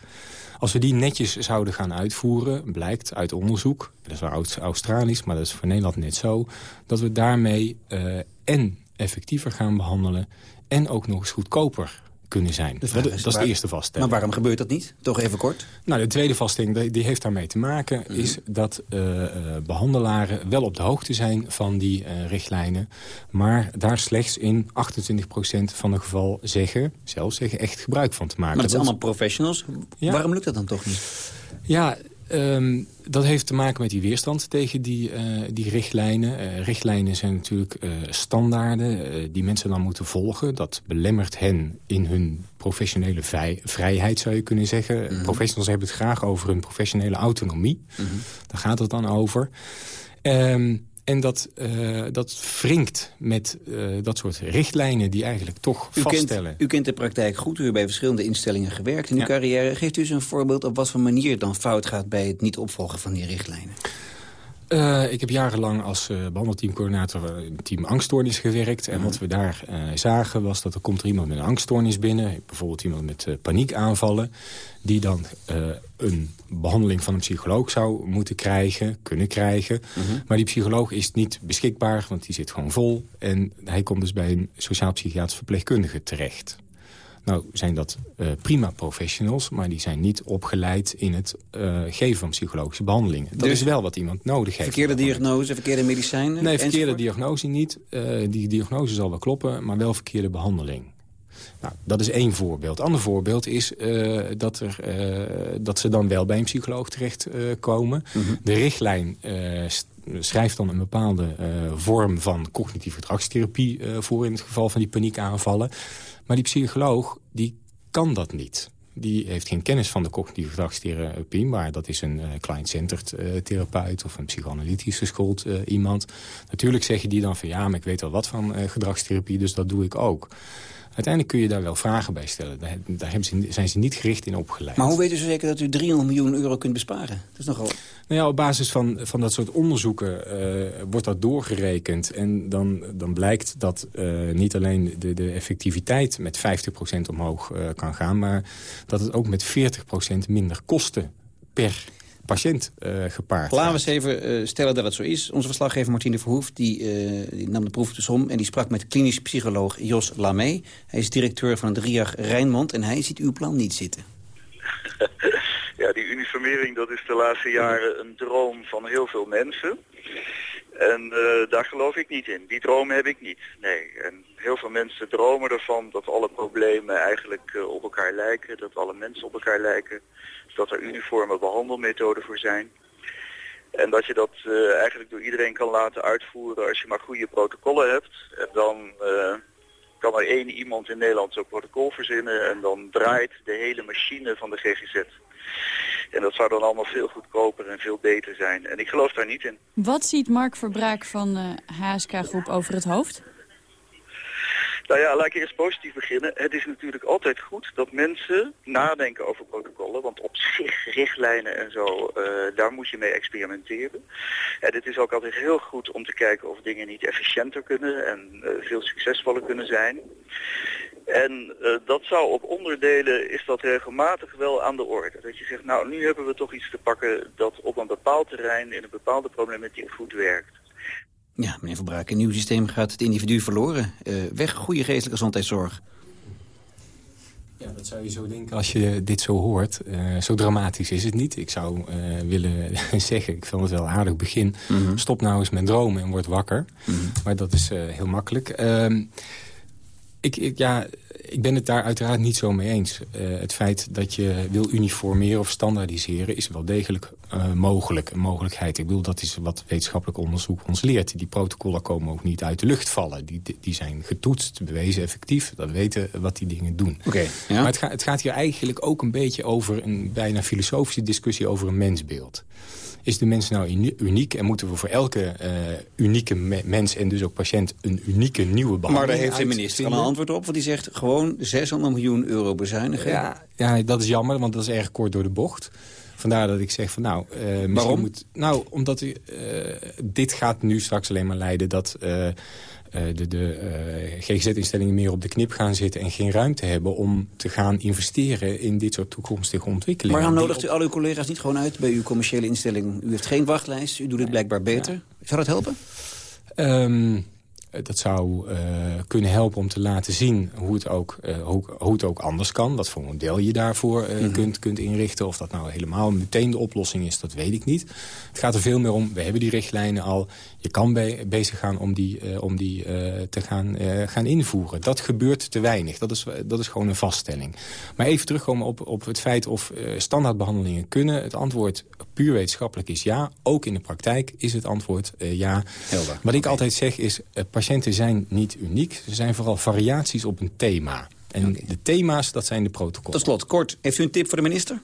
Als we die netjes zouden gaan uitvoeren, blijkt uit onderzoek... dat is wel Australisch, maar dat is voor Nederland net zo... dat we daarmee uh, en effectiever gaan behandelen... en ook nog eens goedkoper kunnen zijn. Dat, dat, is, dat is de eerste vaststelling. Maar waarom gebeurt dat niet? Toch even kort. Nou, de tweede vaststelling die heeft daarmee te maken... Mhm. is dat uh, behandelaren wel op de hoogte zijn van die uh, richtlijnen... maar daar slechts in 28% van de geval zeggen... zelfs zeggen echt gebruik van te maken. Maar dat zijn allemaal professionals. Ja. Waarom lukt dat dan toch niet? Ja, Um, dat heeft te maken met die weerstand tegen die, uh, die richtlijnen. Uh, richtlijnen zijn natuurlijk uh, standaarden die mensen dan moeten volgen. Dat belemmert hen in hun professionele vrij, vrijheid, zou je kunnen zeggen. Mm -hmm. Professionals hebben het graag over hun professionele autonomie. Mm -hmm. Daar gaat het dan over. Um, en dat, uh, dat wringt met uh, dat soort richtlijnen die eigenlijk toch u vaststellen. Kent, u kent de praktijk goed, u heeft bij verschillende instellingen gewerkt in uw Ja. carrière. Geeft u eens een voorbeeld op wat voor manier het dan fout gaat bij het niet opvolgen van die richtlijnen? Uh, ik heb jarenlang als uh, behandelteamcoördinator in team angststoornis gewerkt. En wat we daar uh, zagen was dat er komt er iemand met een angststoornis binnen. Bijvoorbeeld iemand met paniekaanvallen. Die dan een behandeling van een psycholoog zou moeten krijgen, kunnen krijgen. Mhm. Maar die psycholoog is niet beschikbaar, want die zit gewoon vol. En hij komt dus bij een sociaal-psychiatrisch verpleegkundige terecht. Nou zijn dat uh, prima professionals, maar die zijn niet opgeleid in het uh, geven van psychologische behandelingen. Dat Dus is wel wat iemand nodig heeft. Verkeerde diagnose, verkeerde medicijnen? Nee, verkeerde enzovoort? diagnose niet. Uh, die diagnose zal wel kloppen, maar wel verkeerde behandeling. Nou, dat is één voorbeeld. Ander voorbeeld is uh, dat, er, uh, dat ze dan wel bij een psycholoog terechtkomen. Komen. Mhm. De richtlijn schrijft dan een bepaalde vorm van cognitieve gedragstherapie voor... in het geval van die paniekaanvallen. Maar die psycholoog die kan dat niet. Die heeft geen kennis van de cognitieve gedragstherapie... maar dat is een uh, client-centered uh, therapeut of een psychoanalytisch geschoold uh, iemand. Natuurlijk zeggen die dan van ja, maar ik weet wel wat van gedragstherapie... dus dat doe ik ook. Uiteindelijk kun je daar wel vragen bij stellen. Daar, daar ze, zijn ze niet gericht in opgeleid. Maar hoe weet u zo zeker dat u 300 miljoen euro kunt besparen? Dat is nogal... Nou ja, op basis van, van dat soort onderzoeken uh, wordt dat doorgerekend. En dan, dan blijkt dat uh, niet alleen de, de effectiviteit met 50% omhoog uh, kan gaan... maar dat het ook met 40% minder kosten per patiënt uh, gepaard. Laten we eens even uh, stellen dat het zo is. Onze verslaggever Martine Verhoef die, uh, die nam de proef dus om... en die sprak met klinisch psycholoog Jos Lamé. Hij is directeur van het RIAG Rijnmond... en hij ziet uw plan niet zitten. Ja, die uniformering dat is de laatste jaren een droom van heel veel mensen. En uh, daar geloof ik niet in. Die droom heb ik niet. Nee. En heel veel mensen dromen ervan dat alle problemen eigenlijk uh, op elkaar lijken. Dat alle mensen op elkaar lijken. Dat er uniforme behandelmethoden voor zijn. En dat je dat uh, eigenlijk door iedereen kan laten uitvoeren als je maar goede protocollen hebt. En dan kan er één iemand in Nederland zo'n protocol verzinnen en dan draait de hele machine van de GGZ. En dat zou dan allemaal veel goedkoper en veel beter zijn. En ik geloof daar niet in. Wat ziet Mark Verbraak van uh, HSK Groep over het hoofd? Nou ja, laat ik eerst positief beginnen. Het is natuurlijk altijd goed dat mensen nadenken over protocollen. Want op zich, richtlijnen en zo, eh, daar moet je mee experimenteren. En het is ook altijd heel goed om te kijken of dingen niet efficiënter kunnen en uh, veel succesvoller kunnen zijn. En uh, dat zou op onderdelen, is dat regelmatig wel aan de orde. Dat je zegt, nou nu hebben we toch iets te pakken dat op een bepaald terrein in een bepaalde problematiek goed werkt. Ja, meneer Verbraak, in uw systeem gaat het individu verloren. Uh, weg goede geestelijke gezondheidszorg. Ja, dat zou je zo denken als je dit zo hoort. Uh, zo dramatisch is het niet. Ik zou uh, willen zeggen, ik vond het wel een aardig begin... Mm -hmm. stop nou eens met dromen en word wakker. Mm -hmm. Maar dat is uh, heel makkelijk. Uh, ik, ik, ja, ik ben het daar uiteraard niet zo mee eens. Uh, het feit dat je wil uniformeren of standaardiseren... is wel degelijk uh, mogelijk, een mogelijkheid. Ik bedoel, dat is wat wetenschappelijk onderzoek ons leert. Die protocollen komen ook niet uit de lucht vallen. Die, die zijn getoetst, bewezen, effectief. Dat weten wat die dingen doen. Okay, ja. Maar het, ga, het gaat hier eigenlijk ook een beetje over... een bijna filosofische discussie over een mensbeeld. Is de mens nou uniek en moeten we voor elke uh, unieke me mens... en dus ook patiënt een unieke nieuwe behandeling Maar daar heeft de minister al een antwoord op, want die zegt... gewoon 600 miljoen euro bezuinigen. Ja, ja, dat is jammer, want dat is erg kort door de bocht. Vandaar dat ik zeg van nou... Uh, Waarom? Moet, nou, omdat uh, dit gaat nu straks alleen maar leiden dat... Uh, de, de GGZ-instellingen meer op de knip gaan zitten... en geen ruimte hebben om te gaan investeren in dit soort toekomstige ontwikkelingen. Waarom nodigt u al uw collega's niet gewoon uit bij uw commerciële instelling? U heeft geen wachtlijst, u doet het blijkbaar beter. Zou dat helpen? Um, dat zou uh, kunnen helpen om te laten zien hoe het, ook, uh, hoe, hoe, het ook anders kan. Wat voor model je daarvoor mm -hmm. kunt, kunt inrichten. Of dat nou helemaal meteen de oplossing is, dat weet ik niet. Het gaat er veel meer om, we hebben die richtlijnen al. Je kan be bezig gaan om die, om die te gaan, gaan invoeren. Dat gebeurt te weinig. Dat is, dat is gewoon een vaststelling. Maar even terugkomen op, op het feit of standaardbehandelingen kunnen. Het antwoord puur wetenschappelijk is ja. Ook in de praktijk is het antwoord ja. Helder. Wat ik okay. altijd zeg is patiënten zijn niet uniek. Ze zijn vooral variaties op een thema. En okay. de thema's, dat zijn de protocollen. Tot slot, kort, heeft u een tip voor de minister?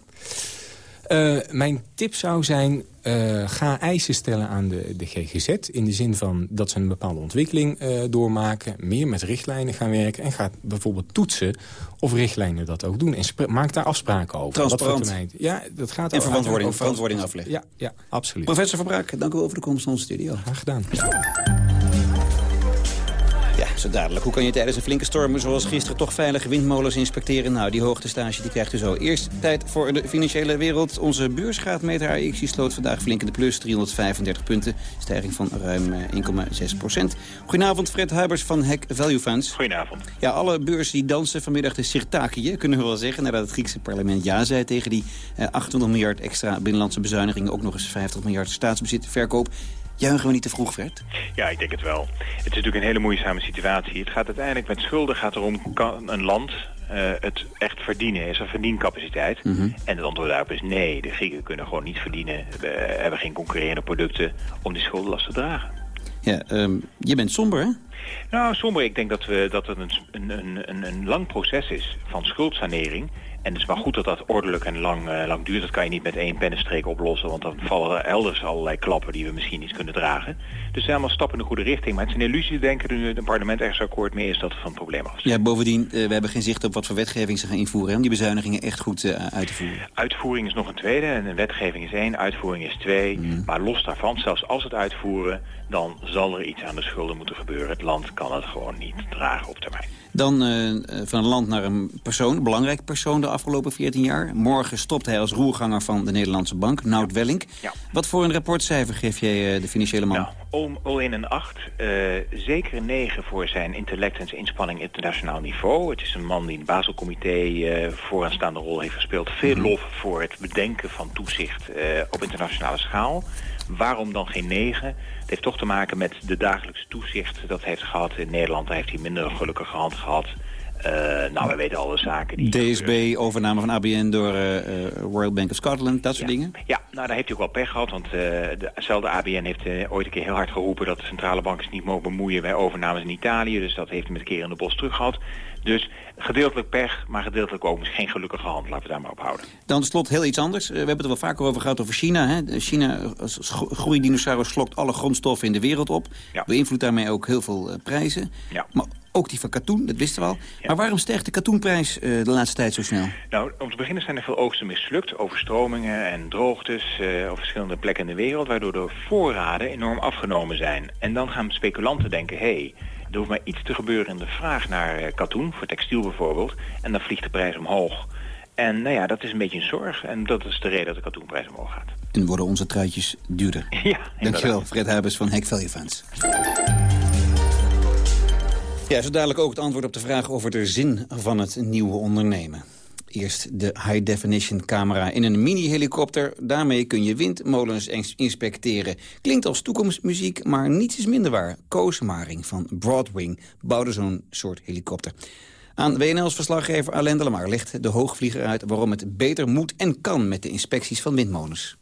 Uh, mijn tip zou zijn, uh, ga eisen stellen aan de, de GGZ... in de zin van dat ze een bepaalde ontwikkeling uh, doormaken... meer met richtlijnen gaan werken... en ga bijvoorbeeld toetsen of richtlijnen dat ook doen. En maak daar afspraken over. Transparant. Ja, dat gaat en verantwoording, verantwoording afleggen. Ja, ja, absoluut. Professor Verbraak, dank u wel voor de komst in onze studio. Graag gedaan. Zo dadelijk. Hoe kan je tijdens een flinke storm zoals gisteren toch veilige windmolens inspecteren? Nou, die hoogtestage die krijgt u zo. Eerst tijd voor de financiële wereld. Onze beursgraadmeter AX sloot vandaag flink in de plus. 335 punten. Stijging van ruim 1,6 procent. Goedenavond, Fred Huibers van Hack Value Funds. Goedenavond. Ja, alle beurzen die dansen vanmiddag de Sirtakië, kunnen we wel zeggen. Nadat het Griekse parlement ja zei tegen die eh, 800 miljard extra binnenlandse bezuinigingen. Ook nog eens 50 miljard staatsbezit verkoop. Juichen we niet te vroeg, Fred? Ja, ik denk het wel. Het is natuurlijk een hele moeizame situatie. Het gaat uiteindelijk met schulden gaat erom, kan een land uh, het echt verdienen? Is er verdiencapaciteit? Mhm. Mm -hmm. En het antwoord daarop is nee. De Grieken kunnen gewoon niet verdienen. We hebben geen concurrerende producten om die schuldenlast te dragen. Ja, um, je bent somber, hè? Nou, somber. Ik denk dat, we, dat het een, een, een, een lang proces is van schuldsanering... En het is wel goed dat dat ordelijk en lang, uh, lang duurt. Dat kan je niet met één pennenstreek oplossen. Want dan vallen er elders allerlei klappen die we misschien niet kunnen dragen. Dus het zijn allemaal stappen in de goede richting. Maar het is een illusie te denken nu het parlement ergens akkoord mee is dat we van het probleem af zijn. Ja, bovendien, uh, we hebben geen zicht op wat voor wetgeving ze gaan invoeren. Om die bezuinigingen echt goed uh, uit te voeren. Uitvoering is nog een tweede. En een wetgeving is één, uitvoering is twee. Mm. Maar los daarvan, zelfs als het uitvoeren, dan zal er iets aan de schulden moeten gebeuren. Het land kan het gewoon niet dragen op termijn. Dan uh, van een land naar een persoon, een belangrijk persoon de afgelopen 14 jaar. Morgen stopt hij als roerganger van de Nederlandse bank, Nout. Wellink. Ja. Wat voor een rapportcijfer geef jij uh, de financiële man? Nou, om, al in een 8, uh, zeker een 9 voor zijn intellect en zijn inspanning internationaal niveau. Het is een man die in het Baselcomité vooraanstaande rol heeft gespeeld. Veel Mhm. lof voor het bedenken van toezicht op internationale schaal. Waarom dan geen 9? Het heeft toch te maken met de dagelijkse toezicht dat heeft gehad in Nederland. Daar heeft hij minder gelukkige hand gehad. Uh, nou, we weten alle zaken die... DSB, overname van ABN door uh, Royal Bank of Scotland, dat soort ja. dingen? Ja, nou, daar heeft hij ook wel pech gehad. Want uh, dezelfde ABN heeft ooit een keer heel hard geroepen... dat de centrale banken zich niet mogen bemoeien bij overnames in Italië. Dus dat heeft hij met keer in de bos teruggehad. Dus gedeeltelijk pech, maar gedeeltelijk ook misschien geen gelukkige hand. Laten we daar maar op houden. Dan slot heel iets anders. we hebben het er wel vaker over gehad over China. Hè? China als groeidinosaurus slokt alle grondstoffen in de wereld op. Ja. Beïnvloedt daarmee ook heel veel prijzen. Ja. Maar ook die van katoen, dat wisten we al. Maar waarom stijgt de katoenprijs de laatste tijd zo snel? Nou, om te beginnen zijn er veel oogsten mislukt. Overstromingen en droogtes op verschillende plekken in de wereld... waardoor de voorraden enorm afgenomen zijn. En dan gaan speculanten denken... hé, hey, er hoeft maar iets te gebeuren in de vraag naar katoen, voor textiel bijvoorbeeld. En dan vliegt de prijs omhoog. En nou ja, dat is een beetje een zorg. En dat is de reden dat de katoenprijs omhoog gaat. En worden onze truitjes duurder. Ja, Dankjewel, Fred Huibers van Hack Value Funds. Ja, zo dadelijk ook het antwoord op de vraag over de zin van het nieuwe ondernemen. Eerst de high-definition camera in een mini-helikopter. Daarmee kun je windmolens inspecteren. Klinkt als toekomstmuziek, maar niets is minder waar. Koos Maring van Broadwing bouwde zo'n soort helikopter. Aan WNL's verslaggever Alain Delamar legt de hoogvlieger uit... waarom het beter moet en kan met de inspecties van windmolens.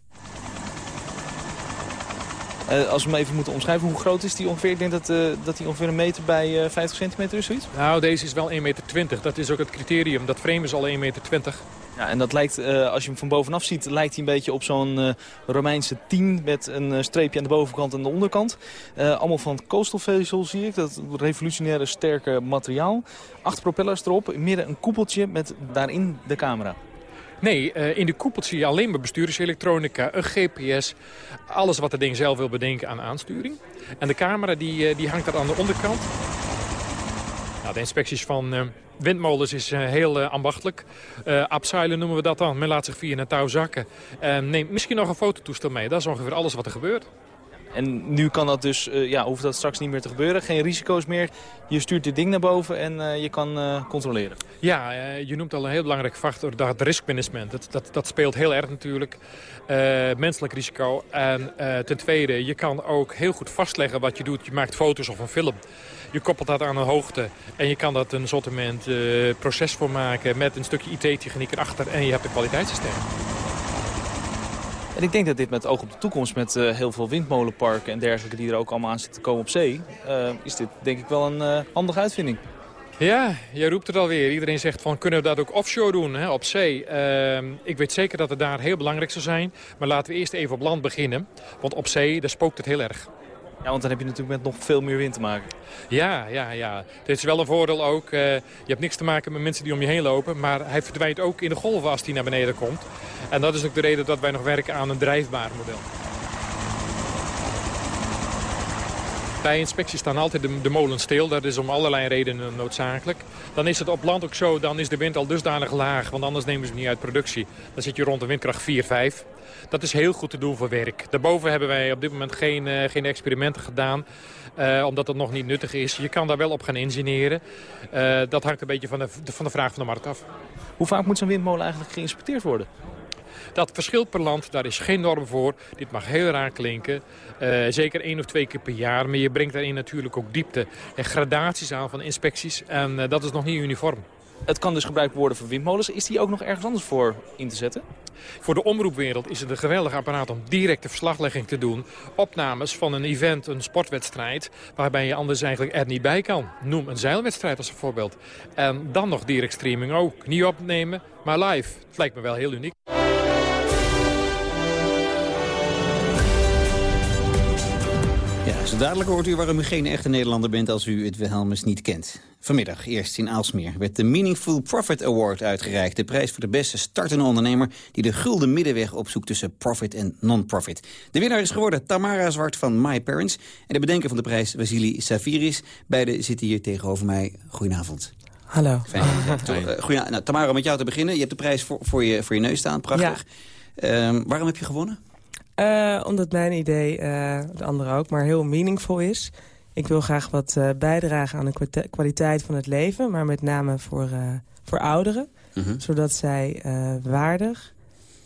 Uh, als we hem even moeten omschrijven, hoe groot is die ongeveer? Ik denk dat, uh, dat die ongeveer een meter bij uh, 50 centimeter is, zoiets? Nou, deze is wel 1,20 meter. Dat is ook het criterium. Dat frame is al 1,20 meter. Ja, en dat lijkt, als je hem van bovenaf ziet, lijkt hij een beetje op zo'n Romeinse 10 met een streepje aan de bovenkant en de onderkant. allemaal van koolstofvezel zie ik, dat revolutionaire sterke materiaal. Acht propellers erop, midden een koepeltje met daarin de camera. Nee, uh, in de koepel zie je alleen maar bestuurderselektronica, een GPS. Alles wat het ding zelf wil bedenken aan aansturing. En de camera die, uh, die hangt daar aan de onderkant. Nou, de inspecties van uh, windmolens is heel ambachtelijk. Abseilen noemen we dat dan. Men laat zich via een touw zakken. En neemt misschien nog een fototoestel mee. Dat is ongeveer alles wat er gebeurt. En nu kan dat dus, uh, ja, hoeft dat straks niet meer te gebeuren. Geen risico's meer. Je stuurt dit ding naar boven en uh, je kan uh, controleren. Ja, je noemt al een heel belangrijk factor, dat riskmanagement. Dat, dat, dat speelt heel erg natuurlijk. menselijk risico. En ten tweede, je kan ook heel goed vastleggen wat je doet. Je maakt foto's of een film. Je koppelt dat aan een hoogte en je kan dat een sortiment proces voor maken... met een stukje IT-techniek erachter en je hebt een kwaliteitssysteem. En ik denk dat dit met oog op de toekomst, met uh, heel veel windmolenparken en dergelijke die er ook allemaal aan zitten te komen op zee, uh, is dit denk ik wel een uh, handige uitvinding. Ja, jij roept het alweer. Iedereen zegt van kunnen we dat ook offshore doen, hè, op zee. Ehm, ik weet zeker dat het daar heel belangrijk zou zijn. Maar laten we eerst even op land beginnen. Want op zee, daar spookt het heel erg. Ja, want dan heb je natuurlijk met nog veel meer wind te maken. Ja, ja, ja. Dit is wel een voordeel ook. Uh, je hebt niks te maken met mensen die om je heen lopen. Maar hij verdwijnt ook in de golven als hij naar beneden komt. En dat is ook de reden dat wij nog werken aan een drijfbaar model. Bij inspectie staan altijd de, molens stil. Dat is om allerlei redenen noodzakelijk. Dan is het op land ook zo, dan is de wind al dusdanig laag. Want anders nemen ze niet uit productie. Dan zit je rond de windkracht 4, 5. Dat is heel goed te doen voor werk. Daarboven hebben wij op dit moment geen, uh, geen experimenten gedaan. Uh, omdat het nog niet nuttig is. Je kan daar wel op gaan engineeren. Uh, dat hangt een beetje van de, van de vraag van de markt af. Hoe vaak moet zo'n windmolen eigenlijk geïnspecteerd worden? Dat verschilt per land, daar is geen norm voor. Dit mag heel raar klinken. Uh, zeker één of twee keer per jaar. Maar je brengt daarin natuurlijk ook diepte en gradaties aan van inspecties. En uh, dat is nog niet uniform. Het kan dus gebruikt worden voor windmolens. Is die ook nog ergens anders voor in te zetten? Voor de omroepwereld is het een geweldig apparaat om directe verslaglegging te doen. Opnames van een event, een sportwedstrijd, waarbij je anders eigenlijk er niet bij kan. Noem een zeilwedstrijd als een voorbeeld. En dan nog direct streaming ook. Niet opnemen, maar live. Het lijkt me wel heel uniek. Dadelijk hoort u waarom u geen echte Nederlander bent als u het Wilhelmus niet kent. Vanmiddag, eerst in Aalsmeer, werd de Meaningful Profit Award uitgereikt. De prijs voor de beste startende ondernemer die de gulden middenweg opzoekt tussen profit en non-profit. De winnaar is geworden Tamara Zwart van My Parents. En de bedenker van de prijs, Vasili Safiris. Beiden zitten hier tegenover mij. Goedenavond. Hallo. Fijn. Goeie, nou, Tamara, met jou te beginnen. Je hebt de prijs voor, voor, je, voor je neus staan. Prachtig. Ja. Um, waarom heb je gewonnen? Uh, omdat mijn idee, uh, de andere ook, maar heel meaningful is. Ik wil graag wat uh, bijdragen aan de kwaliteit van het leven. Maar met name voor, voor ouderen. -hmm. Zodat zij waardig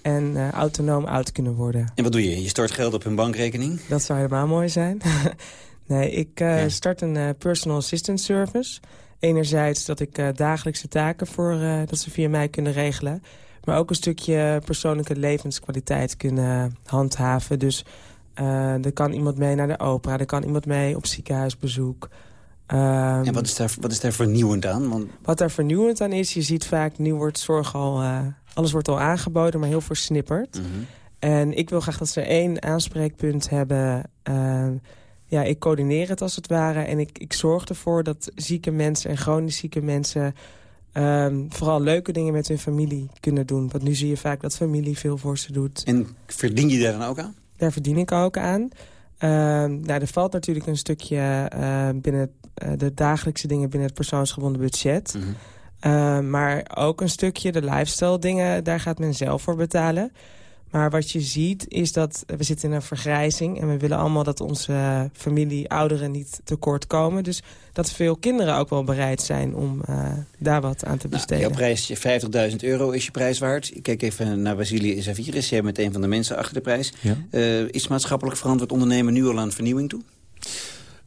en autonoom oud kunnen worden. En wat doe je? Je stort geld op hun bankrekening? Dat zou helemaal mooi zijn. nee, ik ja. start een personal assistant service. Enerzijds dat ik dagelijkse taken voor, dat ze via mij kunnen regelen. Maar ook een stukje persoonlijke levenskwaliteit kunnen handhaven. Dus uh, er kan iemand mee naar de opera, er kan iemand mee op ziekenhuisbezoek. Um, en wat is, daar, wat is daar vernieuwend aan? Want... Wat daar vernieuwend aan is, je ziet vaak, nu wordt zorg al... Uh, alles wordt al aangeboden, maar heel versnipperd. Mm -hmm. En ik wil graag dat ze één aanspreekpunt hebben... Uh, ja, ik coördineer het als het ware. En ik, ik zorg ervoor dat zieke mensen en chronisch zieke mensen... Ehm, vooral leuke dingen met hun familie kunnen doen. Want nu zie je vaak dat familie veel voor ze doet. En verdien je daar dan ook aan? Daar verdien ik ook aan. Um, nou, er valt natuurlijk een stukje uh, binnen uh, de dagelijkse dingen binnen het persoonsgebonden budget. Mm -hmm. maar ook een stukje de lifestyle dingen, daar gaat men zelf voor betalen. Maar wat je ziet is dat we zitten in een vergrijzing... en we willen allemaal dat onze familie, ouderen niet tekort komen. Dus dat veel kinderen ook wel bereid zijn om uh, daar wat aan te nou, besteden. Nou, jouw prijs, 50.000 euro is je prijs waard. Ik kijk even naar Basilie Zaviris. Jij bent een van de mensen achter de prijs. Ja. Uh, is maatschappelijk verantwoord ondernemen nu al aan vernieuwing toe?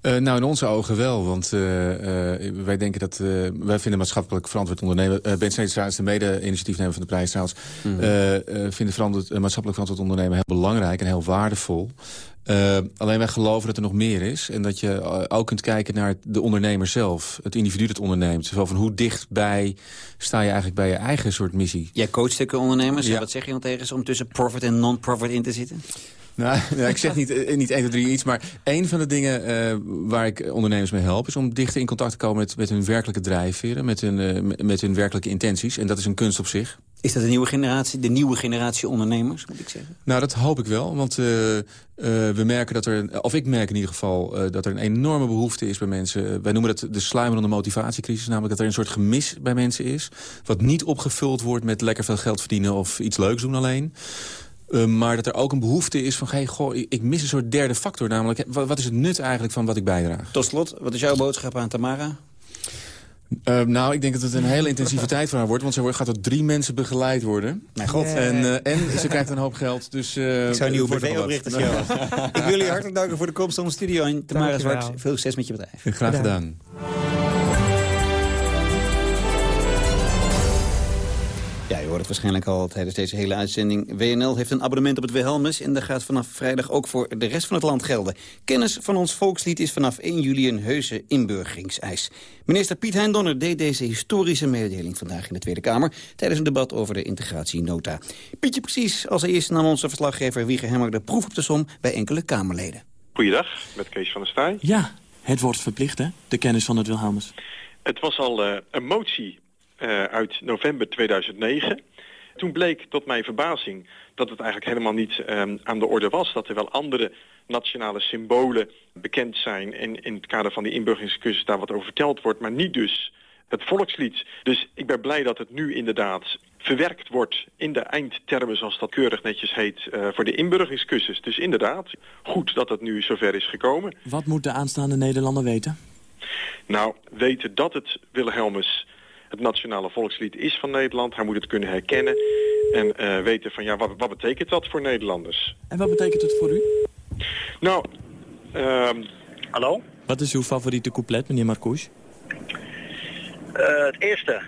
Uh, nou, in onze ogen wel, want uh, uh, wij denken dat... wij vinden maatschappelijk verantwoord ondernemen... Ben is de mede-initiatiefnemer van de prijs trouwens... Mm vinden verantwoord, maatschappelijk verantwoord ondernemen heel belangrijk en heel waardevol. alleen wij geloven dat er nog meer is. En dat je ook kunt kijken naar de ondernemer zelf. Het individu dat onderneemt. Zo van hoe dichtbij sta je eigenlijk bij je eigen soort missie. Jij coacht ondernemers. Ja. Wat zeg je dan tegen ze om tussen profit en non-profit in te zitten? Nou, nou, ik zeg niet, eh, niet 1, 2, 3 iets, maar een van de dingen uh, waar ik ondernemers mee help... is om dichter in contact te komen met, met hun werkelijke drijfveren, met hun, uh, met hun werkelijke intenties. En dat is een kunst op zich. Is dat de nieuwe generatie, de nieuwe generatie ondernemers, moet ik zeggen? Nou, dat hoop ik wel, want uh, we merken dat er, of ik merk in ieder geval... dat er een enorme behoefte is bij mensen. wij noemen dat de sluimerende motivatiecrisis, namelijk dat er een soort gemis bij mensen is... wat niet opgevuld wordt met lekker veel geld verdienen of iets leuks doen alleen... Uh, maar dat er ook een behoefte is van... Hey, goh, ik mis een soort derde factor. Namelijk, wat is het nut eigenlijk van wat ik bijdraag? Tot slot, wat is jouw boodschap aan Tamara? Uh, nou, ik denk dat het een hele intensieve tijd voor haar wordt. Want ze gaat door drie mensen begeleid worden. Mijn god. Yeah. En, uh, en ze krijgt een hoop geld. Dus, uh, ik zou een nieuwe BV oprichten. ik wil jullie hartelijk danken voor de komst van de studio. En Tamara Zwart, veel succes met je bedrijf. Graag gedaan. Ja, je hoort het waarschijnlijk al tijdens deze hele uitzending. WNL heeft een abonnement op het Wilhelmus... en dat gaat vanaf vrijdag ook voor de rest van het land gelden. Kennis van ons volkslied is vanaf 1 juli een heuse inburgeringseis. Minister Piet Hein Donner deed deze historische mededeling vandaag in de Tweede Kamer... tijdens een debat over de integratienota. Pietje precies, als eerste nam onze verslaggever Wieger Hemmer de proef op de som bij enkele Kamerleden. Goeiedag, met Kees van der Staaij. Ja, het wordt verplicht hè, de kennis van het Wilhelmus. Het was al uh, een motie uh, uit november 2009. Toen bleek tot mijn verbazing dat het eigenlijk helemaal niet um, aan de orde was. Dat er wel andere nationale symbolen bekend zijn en in het kader van die inburgeringscursus daar wat over verteld wordt, maar niet dus het volkslied. Dus ik ben blij dat het nu inderdaad verwerkt wordt in de eindtermen, zoals dat keurig netjes heet, uh, voor de inburgeringscursus. Dus inderdaad, goed dat het nu zover is gekomen. Wat moet de aanstaande Nederlander weten? Nou, weten dat het Wilhelmus het nationale volkslied is van Nederland. Hij moet het kunnen herkennen en uh, weten van ja, wat, wat, betekent dat voor Nederlanders? En wat betekent het voor u? Nou, uh, Hallo? Wat is uw favoriete couplet, meneer Marcouche? Uh, het eerste.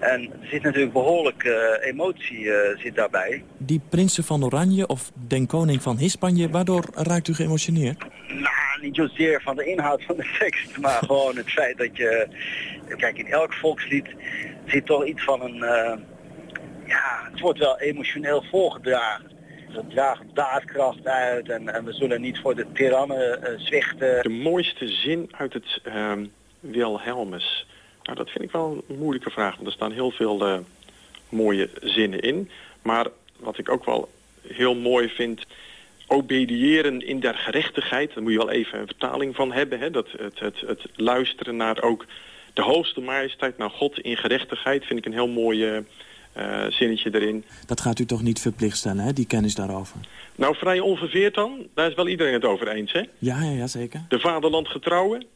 En er zit natuurlijk behoorlijk uh, emotie uh, zit daarbij. Die prinsen van Oranje of den koning van Hispanje, waardoor raakt u geëmotioneerd? Nou, niet zozeer van de inhoud van de tekst, maar gewoon het feit dat je... Kijk, in elk volkslied zit toch iets van een... Uh, ja, het wordt wel emotioneel voorgedragen. We dragen daadkracht uit en, en we zullen niet voor de tirannen zwichten. De mooiste zin uit het Wilhelmus... Nou, dat vind ik wel een moeilijke vraag, want er staan heel veel uh, mooie zinnen in. Maar wat ik ook wel heel mooi vind, obediëren in der gerechtigheid. Daar moet je wel even een vertaling van hebben. Hè? Dat, het, het, het luisteren naar ook de hoogste majesteit, naar God in gerechtigheid, vind ik een heel mooi uh, zinnetje erin. Dat gaat u toch niet verplicht stellen, hè, die kennis daarover? Nou, vrij onverveerd dan. Daar is wel iedereen het over eens, hè? Ja, ja, ja zeker. De vaderland getrouwen.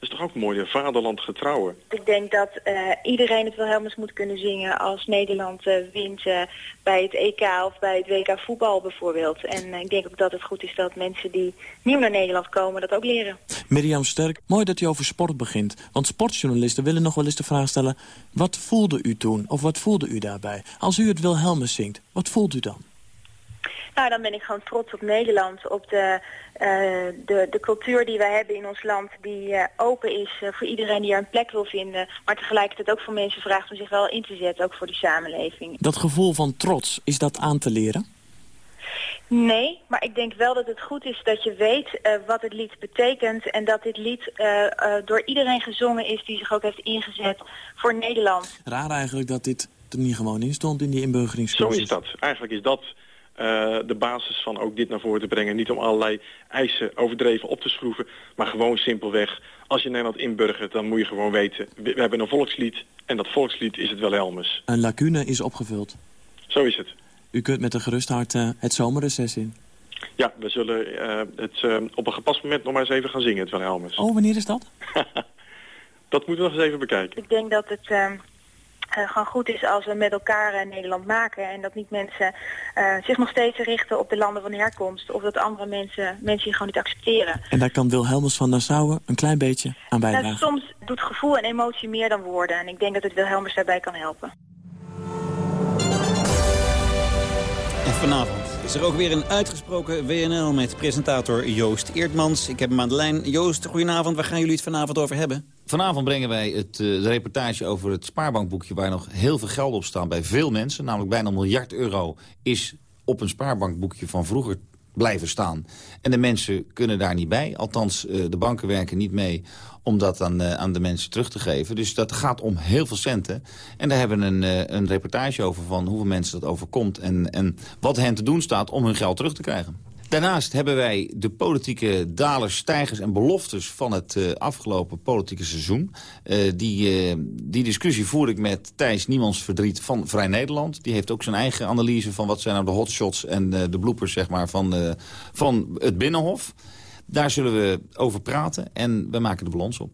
Dat is toch ook mooi, een vaderland getrouwen. Ik denk dat uh, iedereen het Wilhelmus moet kunnen zingen als Nederland uh, wint uh, bij het EK of bij het WK voetbal bijvoorbeeld. En ik denk ook dat het goed is dat mensen die nieuw naar Nederland komen dat ook leren. Mirjam Sterk, mooi dat u over sport begint. Want sportjournalisten willen nog wel eens de vraag stellen... wat voelde u toen of wat voelde u daarbij? Als u het Wilhelmus zingt, wat voelt u dan? Nou, dan ben ik gewoon trots op Nederland, op de, uh, de, de cultuur die wij hebben in ons land, die uh, open is uh, voor iedereen die er een plek wil vinden, maar tegelijkertijd ook voor mensen vraagt om zich wel in te zetten, ook voor die samenleving. Dat gevoel van trots, is dat aan te leren? Nee, maar ik denk wel dat het goed is dat je weet uh, wat het lied betekent... en dat dit lied uh, uh, door iedereen gezongen is die zich ook heeft ingezet voor Nederland. Raar eigenlijk dat dit er niet gewoon in stond in die inburgeringscursus. Zo is dat. Eigenlijk is dat de basis van ook dit naar voren te brengen. Niet om allerlei eisen overdreven op te schroeven, maar gewoon simpelweg... als je Nederland inburgert, dan moet je gewoon weten... we, we hebben een volkslied en dat volkslied is het Wilhelmus. Een lacune is opgevuld. Zo is het. U kunt met een gerust hart uh, het zomerreces in. Ja, we zullen uh, het uh, op een gepast moment nog maar eens even gaan zingen, het Wilhelmus. Oh, wanneer is dat? dat moeten we nog eens even bekijken. Ik denk dat het gewoon goed is als we met elkaar Nederland maken. En dat niet mensen zich nog steeds richten op de landen van herkomst. Of dat andere mensen, mensen die gewoon niet accepteren. En daar kan Wilhelmus van Nassau een klein beetje aan bijdragen? Nou, soms doet gevoel en emotie meer dan woorden. En ik denk dat het Wilhelmus daarbij kan helpen. En vanavond is er ook weer een uitgesproken WNL met presentator Joost Eertmans. Ik heb hem aan de lijn. Joost, goedenavond. Waar gaan jullie het vanavond over hebben? Vanavond brengen wij het, uh, de reportage over het spaarbankboekje... waar nog heel veel geld op staat bij veel mensen. Namelijk bijna een miljard euro is op een spaarbankboekje van vroeger blijven staan. En de mensen kunnen daar niet bij. Althans, uh, de banken werken niet mee om dat aan, uh, aan de mensen terug te geven. Dus dat gaat om heel veel centen. En daar hebben we een, een reportage over van hoeveel mensen dat overkomt... En, en wat hen te doen staat om hun geld terug te krijgen. Daarnaast hebben wij de politieke dalers, stijgers en beloftes van het uh, afgelopen politieke seizoen. Uh, die, uh, die discussie voer ik met Thijs Niemands Verdriet van Vrij Nederland. Die heeft ook zijn eigen analyse van wat zijn nou de hotshots en de bloopers zeg maar, van, van het Binnenhof. Daar zullen we over praten en we maken de balans op.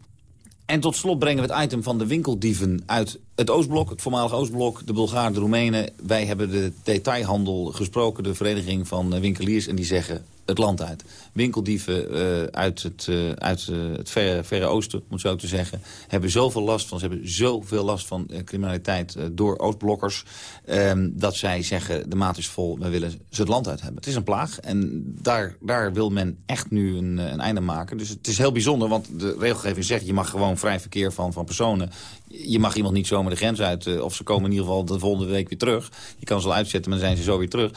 En tot slot brengen we het item van de winkeldieven uit het Oostblok, het voormalige Oostblok, de Bulgaren, de Roemenen. Wij hebben de detailhandel gesproken, de vereniging van winkeliers, en die zeggen het land uit. Winkeldieven uh, uit het, uh, uit, uh, het verre, oosten, om het zo te zeggen... hebben zoveel last van, ze hebben zoveel last van criminaliteit door Oostblokkers... Um, dat zij zeggen, de maat is vol, we willen ze het land uit hebben. Het is een plaag en daar, daar wil men echt nu een, een einde maken. Dus het is heel bijzonder, want de regelgeving zegt... je mag gewoon vrij verkeer van, van personen. Je mag iemand niet zomaar de grens uit, of ze komen in ieder geval de volgende week weer terug. Je kan ze al uitzetten, maar dan zijn ze zo weer terug.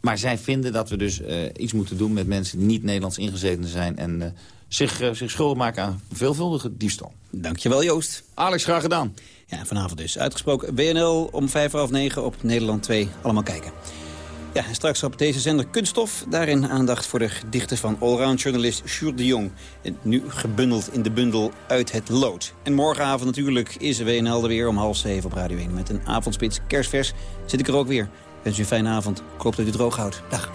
Maar zij vinden dat we dus uh, iets moeten doen met mensen die niet Nederlands ingezeten zijn... en uh, zich, uh, zich schuldig maken aan veelvuldige diefstal. Dankjewel Joost. Alex, graag gedaan. Ja, vanavond dus. Uitgesproken WNL om vijf half negen op Nederland 2. Allemaal kijken. Ja, straks op deze zender Kunststof. Daarin aandacht voor de gedichten van allround-journalist Sjoerd de Jong. Nu gebundeld in de bundel Uit het Lood. En morgenavond natuurlijk is WNL er weer om half zeven op Radio 1. Met een avondspits kerstvers zit ik er ook weer wens u een fijne avond. Ik hoop dat u droog houdt. Dag.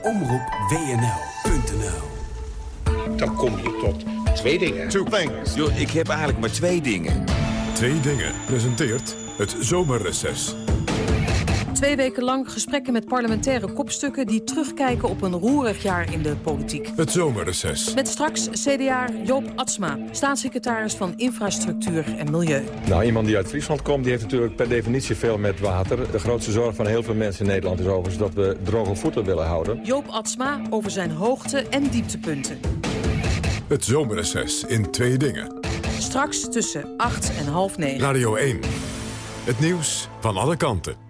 Avondspits. Omroep WNL.nl Dan kom je tot twee dingen. Two things. Yo, ik heb eigenlijk maar twee dingen. Twee dingen presenteert het zomerreces. Twee weken lang gesprekken met parlementaire kopstukken... die terugkijken op een roerig jaar in de politiek. Het zomerreces. Met straks CDA Joop Atsma, staatssecretaris van Infrastructuur en Milieu. Nou, iemand die uit Friesland komt, die heeft natuurlijk per definitie veel met water. De grootste zorg van heel veel mensen in Nederland is overigens dat we droge voeten willen houden. Joop Atsma over zijn hoogte- en dieptepunten. Het zomerreces in twee dingen. Straks tussen 8 en half 9. Radio 1. Het nieuws van alle kanten.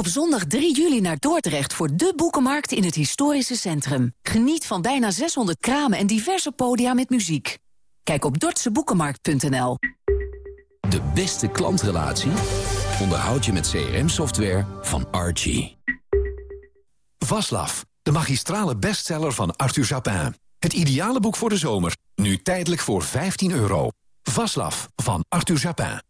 Op zondag 3 juli naar Dordrecht voor de boekenmarkt in het historische centrum. Geniet van bijna 600 kramen en diverse podia met muziek. Kijk op dortseboekenmarkt.nl. De beste klantrelatie onderhoud je met CRM-software van Archie. Vaslav, de magistrale bestseller van Arthur Japin. Het ideale boek voor de zomer, nu tijdelijk voor 15 euro. Vaslav van Arthur Japin.